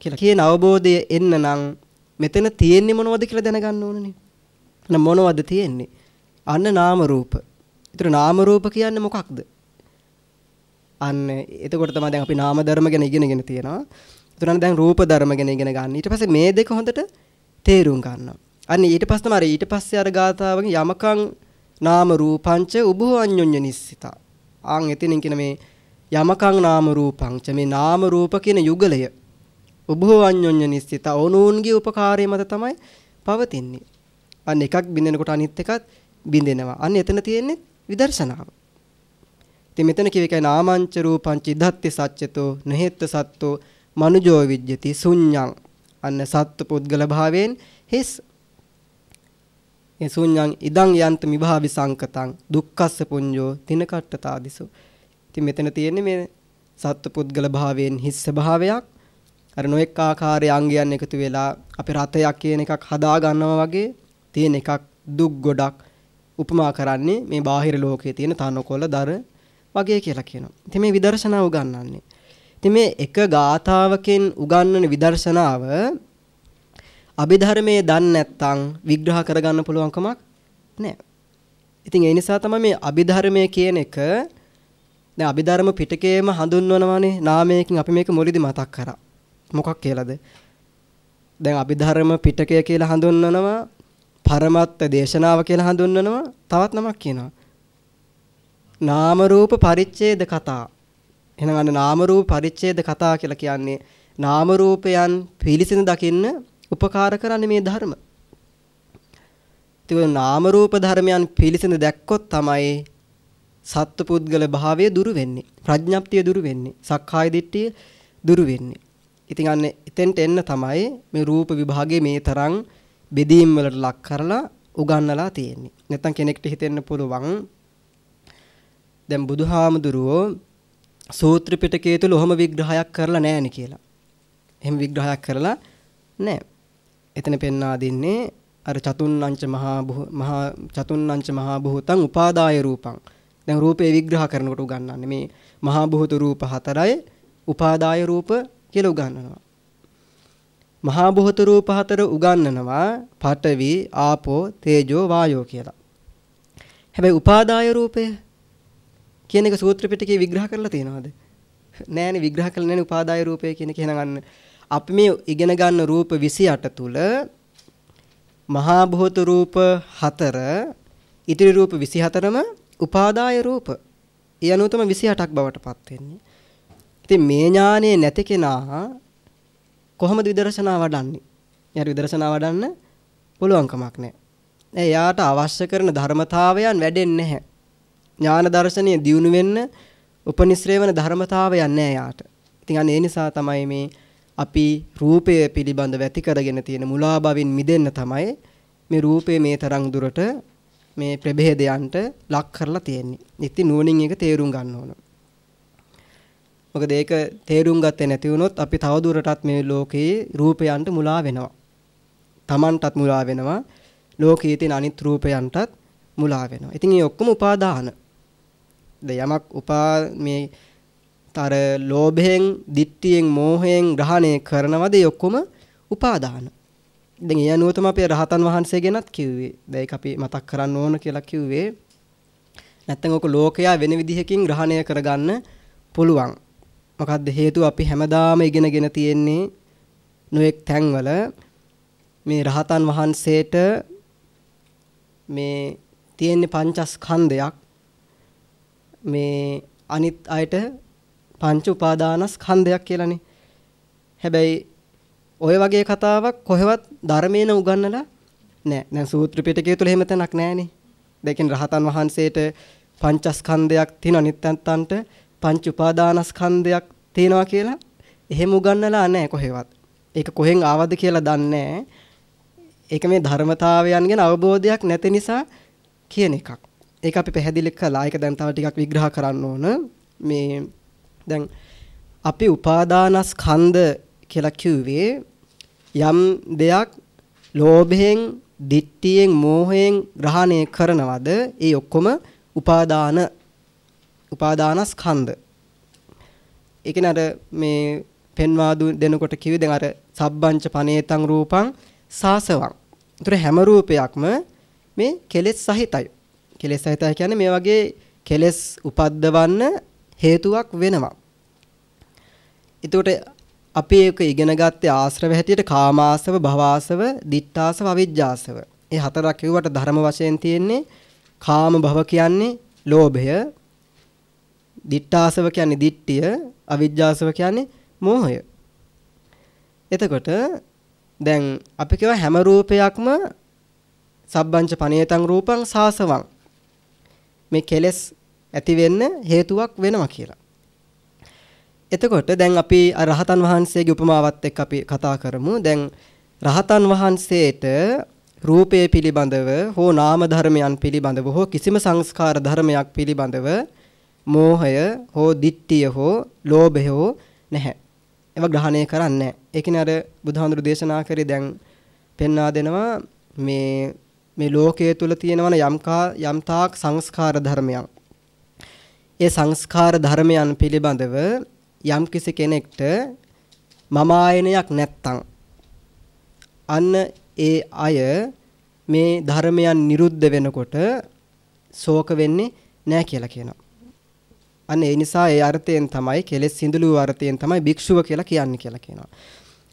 කියලා කියන අවබෝධය එන්න නම් මෙතන තියෙන්නේ මොනවද කියලා දැනගන්න ඕනනේ. එහෙනම් මොනවද තියෙන්නේ? අන්න නාම රූප. ඒතර නාම රූප කියන්නේ මොකක්ද? අන්න එතකොට තමයි දැන් අපි නාම ධර්ම ගැන ඉගෙනගෙන තියෙනවා. එතන දැන් රූප ධර්ම ගැන ඉගෙන ගන්න. ඊට පස්සේ මේ දෙක හොඳට තේරුම් ගන්නවා. අන්න ඊට පස්සේ තමයි ඊට පස්සේ අර ගාථාවකින් යමකං නාම රූපංච උභෝ අඤ්ඤොඤ්ඤ නිස්සිතා ආන් එතනින් කියන මේ යමකං නාම රූපං ච මේ නාම රූප කියන යුගලය උභෝ අඤ්ඤොඤ්ඤ නිස්සිත ඕනෝන්ගේ උපකාරය මත තමයි පවතින්නේ. අන්න එකක් බින්දෙනකොට අනිත් එකත් බින්දෙනවා. අන්න එතන තියෙන්නේ විදර්ශනාව. ඉතින් මෙතන කිව්ව එකයි නාමංච රූපංච ඉදත්ති සච්චතෝ නහෙත්ත සත්තෝ මනුජෝ විජ්ජති ශුඤ්ඤං අන්න සත්ත්ව පුද්ගල භාවයෙන් හිස් ඒ ශුන්‍යං ඉදං යන්ත මිභාවි සංකතං දුක්ඛස්ස පුඤ්ජෝ තිනකට්ඨතාදිසෝ. ඉතින් මෙතන තියෙන්නේ මේ සත්ව පුද්ගල භාවයෙන් හිස් ස්වභාවයක්. අර නොඑක් ආකාරයේ අංගයන් එකතු වෙලා අපි රතයක් කියන එකක් හදා ගන්නවා වගේ තියෙන එකක් දුක් ගොඩක් උපමා කරන්නේ මේ බාහිර ලෝකයේ තියෙන තනකොළ දර වගේ කියලා කියනවා. ඉතින් මේ විදර්ශනාව උගන්වන්නේ. ඉතින් මේ එක ගාථාවකින් උගන්වන විදර්ශනාව අභිධර්මයේ දන්නේ නැත්නම් විග්‍රහ කරගන්න පුළුවන් කමක් නැහැ. ඉතින් ඒ නිසා තමයි මේ අභිධර්මයේ කියන එක දැන් අභිධර්ම පිටකයේම හඳුන්වනවානේ නාමයකින් අපි මේක මුලදී මතක් කරා. මොකක් කියලාද? දැන් අභිධර්ම පිටකය කියලා හඳුන්වනවා පරමත්ත දේශනාව කියලා හඳුන්වනවා තවත් නමක් කියනවා. නාම රූප පරිච්ඡේද කතා. එහෙනම් අන්න නාම රූප පරිච්ඡේද කතා කියලා කියන්නේ නාම රූපයන් පිළිසින දකින්න උපකාර කරන්නේ මේ ධර්ම. ඒ නාම රූප ධර්මයන් පිළිසිඳ දැක්කොත් තමයි සත්පුද්ගල භාවය දුරු වෙන්නේ. ප්‍රඥප්තිය දුරු වෙන්නේ. සක්කාය දිට්ඨිය දුරු වෙන්නේ. ඉතින් අන්න එතෙන්ට එන්න තමයි මේ රූප විභාගයේ මේ තරම් බෙදීම් වලට ලක් කරලා උගන්වලා තියෙන්නේ. නැත්තම් කෙනෙක්ට හිතෙන්න පුළුවන් දැන් බුදුහාමුදුරුවෝ සූත්‍ර පිටකයේ තුල ඔහොම විග්‍රහයක් කරලා නැහෙනි කියලා. එහෙම විග්‍රහයක් කරලා නැහැ. එතන පෙන්වා දෙන්නේ අර චතුන්නංච මහා මහා චතුන්නංච මහා භූතං උපාදාය රූපං. දැන් රූපේ විග්‍රහ කරනකොට උගන්වන්නේ මේ මහා භූත රූප හතරයි උපාදාය රූප කියලා උගන්වනවා. මහා භූත රූප හතර උගන්වනවා පඨවි ආපෝ තේජෝ වායෝ කියලා. හැබැයි උපාදාය රූපය කියන එක සූත්‍ර පිටකේ විග්‍රහ කරලා තියෙනවද? නෑනේ විග්‍රහ කරලා නෑනේ උපාදාය රූපය කියන එක එහෙනම් අන්න අපි මේ ඉගෙන ගන්න රූප 28 තුල මහා භූත රූප 4 ඉතිරි රූප 24ම උපාදාය රූප. ඒ අනුව තමයි 28ක් බවට පත් වෙන්නේ. ඉතින් මේ ඥානෙ නැති කෙනා කොහොමද විදර්ශනා වඩන්නේ? එයාට විදර්ශනා වඩන්න පුළුවන් කමක් නැහැ. එයාට අවශ්‍ය කරන ධර්මතාවයන් වැඩෙන්නේ නැහැ. ඥාන දර්ශනීය දියුණු වෙන්න උපනිශ්‍රේ වෙන ධර්මතාවයන් නැහැ යාට. ඉතින් අන්න ඒ නිසා තමයි මේ අපි රූපය පිළිබඳව ඇති කරගෙන තියෙන මුලාභාවින් මිදෙන්න තමයි මේ රූපේ මේ තරම් දුරට මේ ප්‍රභේදයන්ට ලක් කරලා තියෙන්නේ. ඉතින් නුවණින් ඒක තේරුම් ගන්න ඕන. මොකද ඒක තේරුම් ගත්තේ නැති වුණොත් අපි තවදුරටත් මේ ලෝකේ රූපයන්ට මුලා වෙනවා. Tamanටත් මුලා වෙනවා. ලෝකයේ තියෙන අනිත් රූපයන්ටත් මුලා වෙනවා. ඉතින් මේ ඔක්කොම උපාදාන. ද යමක් උපා මේ තර ලෝභයෙන්, dittiyen, මෝහයෙන් ග්‍රහණය කරනවද ඒ ඔක්කොම උපාදාන. දැන් ඒ අනුව තමයි අපි රහතන් වහන්සේ ගැනත් කිව්වේ. දැන් ඒක අපි මතක් කරන්න ඕන කියලා කිව්වේ. නැත්තම් ඔක ලෝකයා වෙන විදිහකින් ග්‍රහණය කරගන්න පුළුවන්. මොකද්ද හේතුව අපි හැමදාම ඉගෙනගෙන තියෙන්නේ නොඑක් තැන්වල මේ රහතන් වහන්සේට මේ තියෙන්නේ පංචස්කන්ධයක් මේ අනිත් අයට පංච උපාදානස්කන්ධයක් කියලානේ. හැබැයි ඔය වගේ කතාවක් කොහෙවත් ධර්මේන උගන්නලා නෑ. දැන් සූත්‍ර පිටකයේ තුල එහෙම තැනක් නෑනේ. දැන් රහතන් වහන්සේට පංචස්කන්ධයක් තියෙන අනිත්‍යන්තන්ට පංච උපාදානස්කන්ධයක් තියෙනවා කියලා එහෙම උගන්නලා නෑ කොහෙවත්. ඒක කොහෙන් ආවද කියලා දන්නේ ඒක මේ ධර්මතාවයන් ගැන අවබෝධයක් නැති නිසා කියන එකක්. ඒක අපි පැහැදිලි කළා. ඒක දැන් තව ටිකක් විග්‍රහ කරන්න ඕන. මේ දැන් අපි උපාදානස්කන්ධ කියලා කිව්වේ යම් දෙයක් ලෝභයෙන්, dittiyen, මෝහයෙන් ග්‍රහණය කරනවද ඒ ඔක්කොම උපාදාන උපාදානස්කන්ධ. ඒ කියන්නේ අර මේ පෙන්වා දෙනකොට කිව්වේ දැන් අර සබ්බංච පනේතං රූපං සාසවං. ඒතර හැම රූපයක්ම මේ කෙලෙස් සහිතයි. කෙලෙස් සහිතයි කියන්නේ මේ වගේ කෙලෙස් උපද්දවන්න හේතුවක් වෙනවා. එතකොට අපි ඒක ඉගෙන ගත්තේ ආශ්‍රව හැටියට කාමාසව, භවආසව, දිත්තාසව, අවිජ්ජාසව. ඒ හතරක් කිව්වට ධර්ම වශයෙන් තියෙන්නේ කාම භව කියන්නේ ලෝභය, දිත්තාසව කියන්නේ දිට්ඨිය, අවිජ්ජාසව කියන්නේ මෝහය. එතකොට දැන් අපි කියව හැම රූපයක්ම සබ්බංච පනේතං රූපං සාසවං මේ කෙලෙස් ඇති වෙන්න හේතුවක් වෙනවා කියලා. එතකොට දැන් අපි රහතන් වහන්සේගේ උපමාවත් එක්ක අපි කතා කරමු. දැන් රහතන් වහන්සේට රූපය පිළිබඳව හෝ නාම ධර්මයන් පිළිබඳව හෝ කිසිම සංස්කාර ධර්මයක් පිළිබඳව මෝහය හෝ ditthිය හෝ ලෝභය හෝ නැහැ. ඒවා ග්‍රහණය කරන්නේ නැහැ. ඒ කියන්නේ අර බුදුහාමුදුරු දේශනා කරේ දැන් පෙන්වා දෙනවා මේ මේ ලෝකයේ තුල තියෙනවන යම්කා යම්තාක් සංස්කාර ධර්මයන්. ඒ සංස්කාර ධර්මයන් පිළිබඳව යම් කිසි කෙනෙක්ට මම ආයනයක් නැත්තම් අන්න ඒ අය මේ ධර්මයන් නිරුද්ධ වෙනකොට ශෝක වෙන්නේ නැහැ කියලා කියනවා. අන්න ඒ නිසා ඒ අර්ථයෙන් තමයි කෙලෙස් සිඳුළු අර්ථයෙන් තමයි භික්ෂුව කියලා කියන්නේ කියලා කියනවා.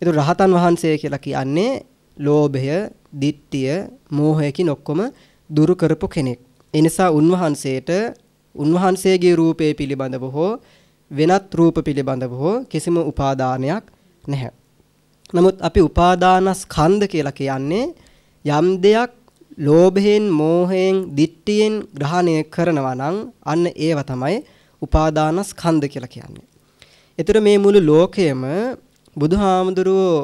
ඒක රහතන් වහන්සේ කියලා කියන්නේ ලෝභය, ditthිය, මෝහයකින් ඔක්කොම දුරු කරපු කෙනෙක්. ඒ නිසා උන්වහන්සේට උන්වහන්සේගේ රූපේ පිළිබඳව හෝ වෙනත් රූප පිළිබඳව හෝ කිසිම උපාදානයක් නැහැ. නමුත් අපි උපාදානස්කන්ධ කියලා කියන්නේ යම් දෙයක් ලෝභයෙන්, මෝහයෙන්, ditthියෙන් ග්‍රහණය කරනවා නම් අන්න ඒව තමයි උපාදානස්කන්ධ කියලා කියන්නේ. ඒතර මේ මුළු ලෝකයම බුදුහාමුදුරුවෝ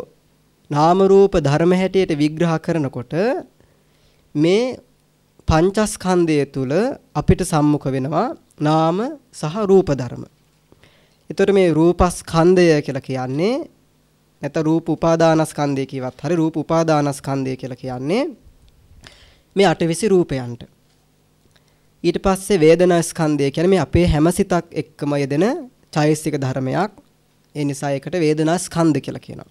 නාම රූප ධර්ම හැටියට විග්‍රහ කරනකොට මේ පංචස්කන්ධය තුල අපිට සම්මුඛ වෙනවා නාම සහ රූප ධර්ම. එතකොට මේ රූපස්කන්ධය කියලා කියන්නේ නැත්නම් රූප උපාදානස්කන්ධය කියවත් හරි රූප උපාදානස්කන්ධය කියලා කියන්නේ මේ අටවිසි රූපයන්ට. ඊට පස්සේ වේදනා ස්කන්ධය කියන්නේ මේ අපේ හැම සිතක් එක්කම යෙදෙන චෛසික ධර්මයක්. ඒ නිසා ඒකට වේදනා ස්කන්ධ කියලා කියනවා.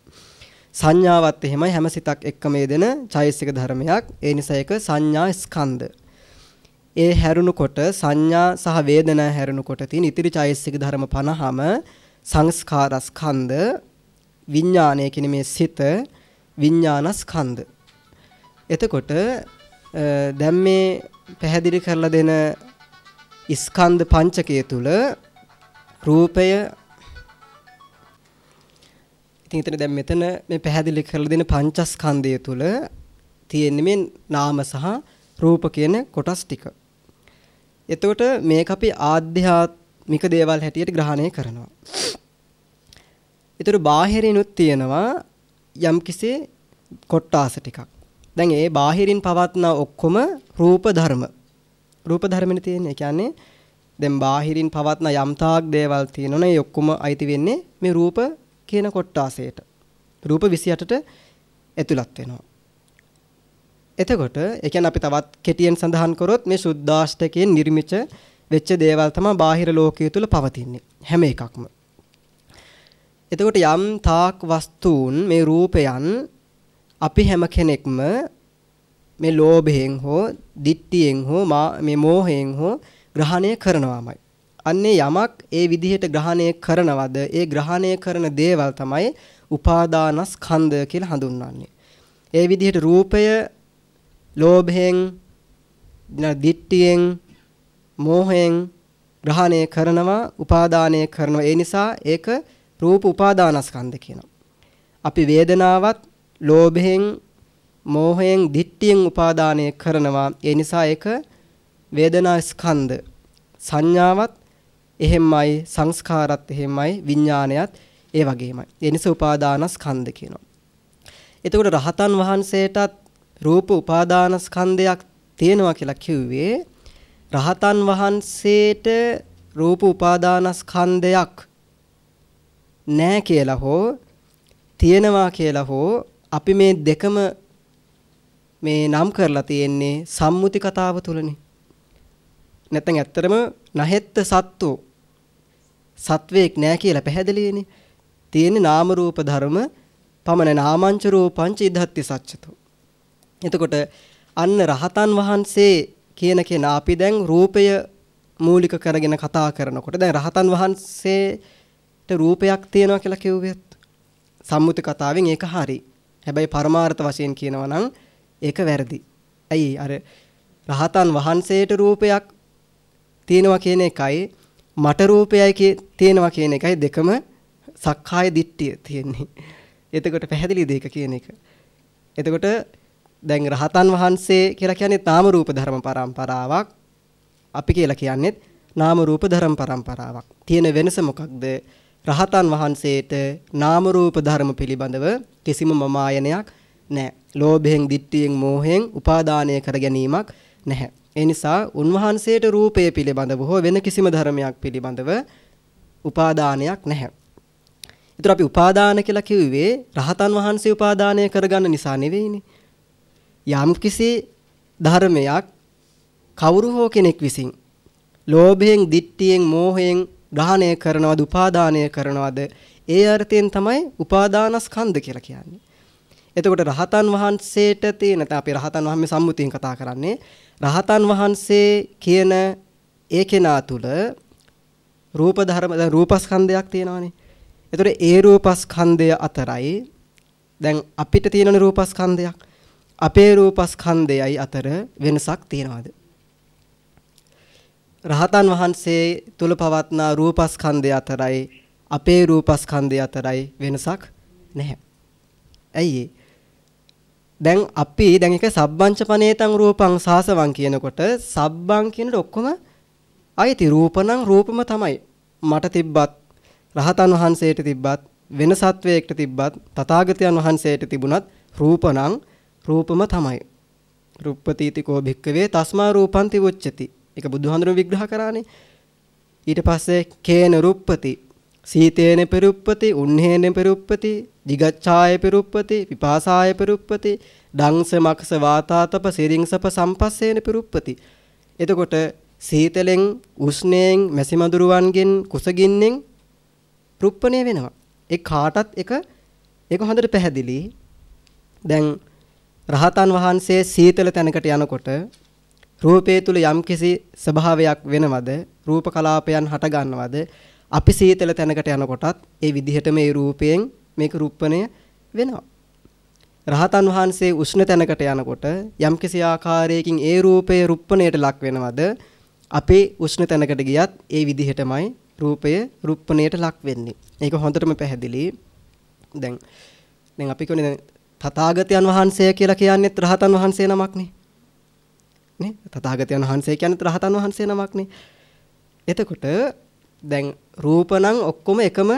සංඥාවත් එහෙමයි හැම සිතක් එක්කම යෙදෙන චෛසික ධර්මයක්. ඒ නිසා ඒක සංඥා ස්කන්ධ. ඒ හැරුණුකොට සංඥා සහ වේදනා හැරුණුකොට තියෙන ඉතිරි චෛසික ධර්ම 50ම සංස්කාර ස්කන්ධ විඥානය කියන මේ සිත විඥානස්කන්ධ. එතකොට දැන් මේ පැහැදිලි කරලා දෙන ස්කන්ධ පංචකය තුල රූපය ඉතින් එතන දැන් මෙතන මේ පැහැදිලි කරලා දෙන පංචස්කන්ධය තුල තියෙන්නේ මේ නාම සහ රූප කියන කොටස් ටික. එතකොට මේක අපි ආධ්‍යාත්මික දේවල් හැටියට ග්‍රහණය කරනවා. ඒතර බාහිරිනුත් තියෙනවා යම්කිසි කොට්ටාස ටිකක්. දැන් ඒ බාහිරින් පවත්න ඔක්කොම රූප ධර්ම. රූප ධර්මනේ තියෙන්නේ. ඒ කියන්නේ දැන් බාහිරින් පවත්න යම්තාක් දේවල් තියෙනවනේ ඒ ඔක්කොම අයිති වෙන්නේ මේ රූප කියන කොට්ටාසයට. රූප 28ට ඇතුළත් වෙනවා. එතකොට ඒ කියන්නේ අපි තවත් කෙටියෙන් සඳහන් කරොත් මේ සුද්දාෂ්ටකයෙන් නිර්මිත වෙච්ච දේවල් තමයි බාහිර ලෝකයේ තුල පවතින්නේ හැම එකක්ම. එතකොට යම් තාක් වස්තුන් මේ රූපයන් අපි හැම කෙනෙක්ම මේ ලෝභයෙන් හෝ දිට්ඨියෙන් හෝ මේ මෝහයෙන් හෝ ග්‍රහණය කරනවාමයි. අන්නේ යමක් ඒ විදිහට ග්‍රහණය කරනවද ඒ ග්‍රහණය කරන දේවල් තමයි උපාදානස්කන්ධ කියලා හඳුන්වන්නේ. ඒ විදිහට රූපය ලෝභයෙන් දිට්ඨියෙන් මෝහයෙන් ග්‍රහණය කරනවා උපාදානය කරනවා ඒ නිසා ඒක රූප උපාදානස්කන්ධ කියනවා. අපි වේදනාවත් ලෝභයෙන් මෝහයෙන් දිට්ඨියෙන් උපාදානය කරනවා ඒ නිසා ඒක වේදනා ස්කන්ධ සංඥාවත් එහෙමයි සංස්කාරත් එහෙමයි විඥානයත් ඒ වගේමයි. ඒ නිසා උපාදානස්කන්ධ කියනවා. එතකොට රහතන් වහන්සේටත් රූප උපාදානස්කන්ධයක් තියෙනවා කියලා කිව්වේ රහතන් වහන්සේට රූප උපාදානස්කන්ධයක් නැහැ කියලා හෝ තියෙනවා කියලා හෝ අපි මේ දෙකම මේ නම් කරලා තියෙන්නේ සම්මුති කතාව තුලනේ. නැත්නම් ඇත්තටම නැහෙත්ත සත්තු සත්වයක් නැහැ කියලා පැහැදිලිනේ. තියෙන්නේ නාම රූප ධර්ම පමණ නාමංච රූපංච ඉදහත්ති සච්චතෝ. එතකොට අන්න රහතන් වහන්සේ කියන කෙනා අපි දැන් රූපය මූලික කරගෙන කතා කරනකොට දැන් රහතන් වහන්සේට රූපයක් තියෙනවා කියලා කිව්වෙත් සම්මුති කතාවෙන් ඒක හරි. හැබැයි පරමාර්ථ වශයෙන් කියනවා නම් ඒක වැරදි. ඇයි අර රහතන් වහන්සේට රූපයක් තියෙනවා කියන එකයි මට රූපයයි තියෙනවා කියන එකයි දෙකම සක්කාය දිට්ඨිය තියෙන්නේ. එතකොට පැහැදිලිද ඒක කියන එක? එතකොට දැන් රහතන් වහන්සේ කියලා කියන්නේ නාම රූප ධර්ම පරම්පරාවක්. අපි කියලා කියන්නේ නාම රූප ධර්ම පරම්පරාවක්. තියෙන වෙනස මොකක්ද? රහතන් වහන්සේට නාම රූප ධර්ම පිළිබඳව කිසිම මමායනයක් නැහැ. ලෝභයෙන්, ditthියෙන්, මෝහයෙන් උපාදානය කර ගැනීමක් නැහැ. ඒ නිසා උන්වහන්සේට රූපය පිළිබඳව හෝ වෙන කිසිම ධර්මයක් පිළිබඳව උපාදානයක් නැහැ. ඒතර අපි උපාදාන කියලා කිව්වේ රහතන් වහන්සේ උපාදානය කරගන්න නිසා නෙවෙයිනේ. යම්කිසි ධර්මයක් කවුරු හෝ කෙනෙක් විසින් ලෝභයෙන්, ditthියෙන්, මෝහයෙන් ග්‍රහණය කරනවද, උපාදානය කරනවද? ඒ අර්ථයෙන් තමයි උපාදානස්කන්ධ කියලා කියන්නේ. එතකොට රහතන් වහන්සේට තියෙන නැත්නම් අපි රහතන් වහන්සේ සම්මුතියෙන් කතා කරන්නේ රහතන් වහන්සේ කියන ඒ කෙනා තුල රූප ධර්ම දැන් රූපස්කන්ධයක් තියෙනවානේ. එතකොට ඒ රූපස්කන්ධය අතරයි දැන් අපිට තියෙන රූපස්කන්ධයක් අපේ රූපස්කන්ධයයි අතර වෙනසක් තියනවාද? රහතන් වහන්සේ තුල පවත්නා රූපස්කන්ධය අතරයි අපේ රූපස්කන්ධය අතරයි වෙනසක් නැහැ. ඇයි දැන් අපි දැන් එක සබ්බංච පනේතං රූපං සාසවං කියනකොට සබ්බං කියනට ඔක්කොම අයිති රූපණං රූපම තමයි. මට තිබ්බත් රහතන් වහන්සේට තිබ්බත් වෙන සත්වයකට තිබ්බත් තථාගතයන් වහන්සේට තිබුණත් රූපණං රූපම තමයි. රුප්පතිතිකෝ භික්කවේ තස්මා රූපන්ති උච්චති. ඒක බුදුහාඳුන විග්‍රහ කරානේ. ඊට පස්සේ කේන රුප්පති සීතේන පෙරුප්පති උන්නේන පෙරුප්පති දිගච්ඡාය පෙරුප්පති විපාසාය පෙරුප්පති දංස මක්ස වාතාතප සිරින්සප සම්පස්සේන පෙරුප්පති. එතකොට සීතලෙන් උෂ්ණයෙන් මැසිමදුරුවන්ගෙන් කුසගින්නෙන් රුප්පණය වෙනවා. ඒ කාටත් එක ඒක හොඳට පැහැදිලි. දැන් රහතන් වහන්සේ සීතල තැනකට යනකොට රූපේ තුල යම්කිසි ස්වභාවයක් වෙනවද රූප කලාපයන් හට ගන්නවද අපි සීතල තැනකට යනකොටත් ඒ විදිහටම ඒ රූපයෙන් මේක රුප්පණය වෙනවා. රහතන් වහන්සේ උෂ්ණ තැනකට යනකොට යම්කිසි ආකාරයකින් ඒ රූපය රුප්පණයට ලක් වෙනවද අපේ උෂ්ණ තැනකට ගියත් ඒ විදිහටමයි රූපය රුප්පණයට ලක් වෙන්නේ. ඒක හොඳටම පැහැදිලි. දැන් දැන් අපි කියන්නේ තථාගතයන් වහන්සේ කියලා කියන්නේත් රහතන් වහන්සේ නමක්නේ. නේ? තථාගතයන් වහන්සේ කියන්නේත් රහතන් වහන්සේ නමක්නේ. එතකොට දැන් රූප නම් ඔක්කොම එකම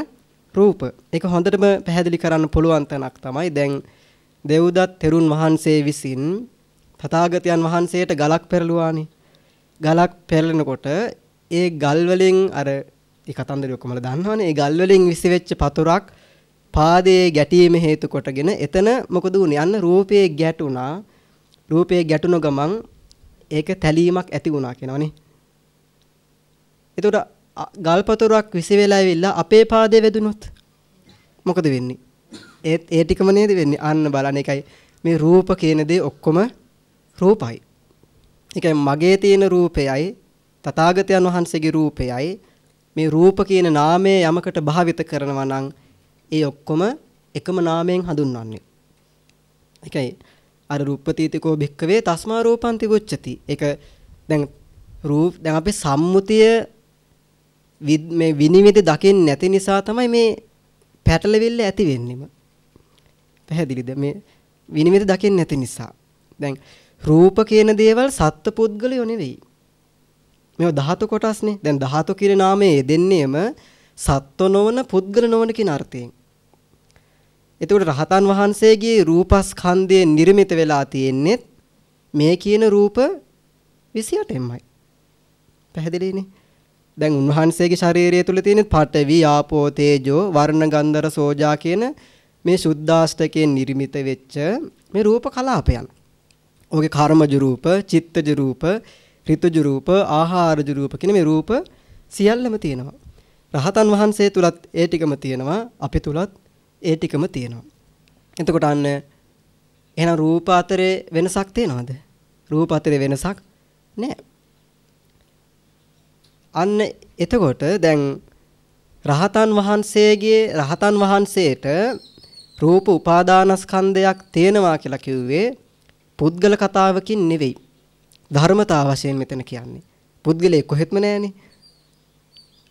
රූප. ඒක හොඳටම පැහැදිලි කරන්න පුළුවන් තැනක් තමයි දැන් දෙව්දත් තෙරුන් වහන්සේ විසින් තථාගතයන් වහන්සේට ගලක් පෙරළුවානේ. ගලක් පෙරලෙනකොට ඒ ගල් වලින් අර ඒ කතන්දරය ඔක්කොමලා දන්නවනේ. ඒ ගල් වලින් විසිවෙච්ච පතුරක් පාදයේ ගැටීම හේතු කොටගෙන එතන මොකද වුනේ? අන්න රූපයේ ගැටුණා. රූපයේ ගැටුණ ගමන් ඒක තැලීමක් ඇති වුණා කියනවනේ. එතකොට ගල් පතුරක් විසි වෙලා ඇවිල්ලා අපේ පාදේ වැදුනොත් මොකද වෙන්නේ? ඒත් ඒ ටිකම නේද වෙන්නේ. අන්න බලන්න එකයි මේ රූප කියන දේ ඔක්කොම රූපයි. ඒකයි මගේ තියෙන රූපයයි තථාගතයන් වහන්සේගේ රූපයයි මේ රූප කියන නාමය යමකට භාවිත කරනවා නම් ඒ ඔක්කොම එකම නාමයෙන් හඳුන්වන්නේ. ඒකයි අර රූපපතීතිකෝ භික්කවේ තස්මා රූපන්ති වොච්චති. ඒක දැන් රූප දැන් අපි සම්මුතිය මේ විනිවිද දකින්නේ නැති නිසා තමයි මේ පැටලෙවිල්ල ඇති වෙන්නේම. පැහැදිලිද? මේ විනිවිද දකින්නේ නැති නිසා. දැන් රූප කියන දේවල් සත්පුද්ගලයෝ නෙවෙයි. මේවා ධාතු කොටස්නේ. දැන් ධාතු කියන නාමයේ යෙදෙන්නේම සත්ව නොවන පුද්ගල නොවන කියන අර්ථයෙන්. එතකොට රහතන් වහන්සේගේ රූපස්කන්ධය නිර්මිත වෙලා තියෙන්නේ මේ කියන රූප 28ෙමයි. පැහැදිලිනේ? දැන් උන්වහන්සේගේ ශරීරය තුල තියෙන පඨවි, ආපෝ, තේජෝ, වර්ණ, ගන්ධර, සෝජා කියන මේ සුද්ධාෂ්ටකයෙන් නිර්මිත වෙච්ච මේ රූප කලාපයන්. ඔගේ කර්මජ රූප, චිත්තජ රූප, ඍතුජ රූප, ආහාරජ රූප කියන මේ රූප සියල්ලම තියෙනවා. රහතන් වහන්සේ තුලත් ඒ ටිකම තියෙනවා, අපි තුලත් ඒ ටිකම තියෙනවා. එතකොට අන්න එහෙනම් රූප අතරේ වෙනසක් තියෙනවද? රූප අතරේ වෙනසක් නැහැ. අන්න එතකොට දැන් රහතන් වහන්සේගේ රහතන් වහන්සේට රූප උපාදානස්කන්ධයක් තේනවා කියලා කිව්වේ පුද්ගල කතාවකින් නෙවෙයි. ධර්මතාව වශයෙන් මෙතන කියන්නේ. පුද්ගලයෙක් කොහෙත්ම නැහැනේ.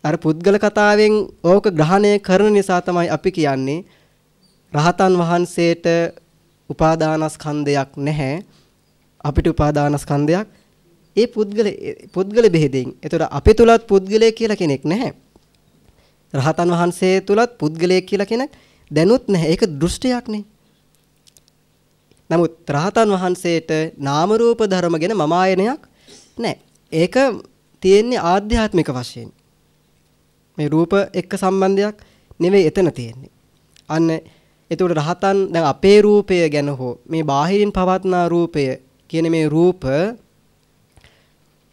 අර පුද්ගල කතාවෙන් ඕක ග්‍රහණය කරන නිසා තමයි අපි කියන්නේ රහතන් වහන්සේට උපාදානස්කන්ධයක් නැහැ. අපිට උපාදානස්කන්ධයක් ඒ පුද්ගල පුද්ගල බෙහෙදෙන්. ඒතර අපි තුලත් පුද්ගලයෙක් කියලා කෙනෙක් නැහැ. රහතන් වහන්සේ තුලත් පුද්ගලයෙක් කියලා කෙනෙක් දැනුත් නැහැ. ඒක දෘෂ්ටියක්නේ. නමුත් රහතන් වහන්සේට නාම රූප ධර්ම ගැන මම ආයනයක් නැහැ. ඒක තියෙන්නේ ආධ්‍යාත්මික වශයෙන්. මේ රූප එක්ක සම්බන්ධයක් නෙවෙයි එතන තියෙන්නේ. අන්න එතකොට රහතන් දැන් අපේ රූපය ගැන හෝ මේ බාහිරින් පවත්නා රූපය කියන මේ රූප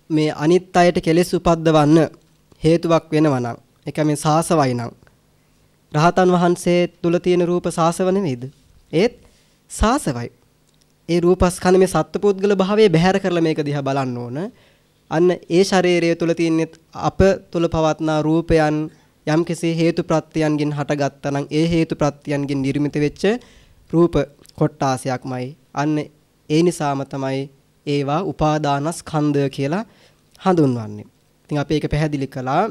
මේ අනිත් අයට කෙලෙස් උපද්දවන්න හේතුවක් වෙනවා නම් ඒක මේ සාසවයි නම් රහතන් වහන්සේ තුල තියෙන රූප සාසව නෙවෙයිද? ඒත් සාසවයි. ඒ රූපස්කන්ධ මේ සත්පුද්ගල භාවයේ බැහැර කරලා මේක දිහා බලන්න ඕන. අන්න ඒ ශරීරය තුල තියෙන අප තුල පවත්නා රූපයන් යම්කිසි හේතු ප්‍රත්‍යයන්ගෙන් හටගත්තා නම් ඒ හේතු ප්‍රත්‍යයන්ගෙන් නිර්මිත වෙච්ච රූප කොට්ටාසයක්මයි. අන්න ඒ නිසාම තමයි ඒවා උපාදානස්කන්ධය කියලා හඳුන්වන්නේ. ඉතින් අපි ඒක පැහැදිලි කළා.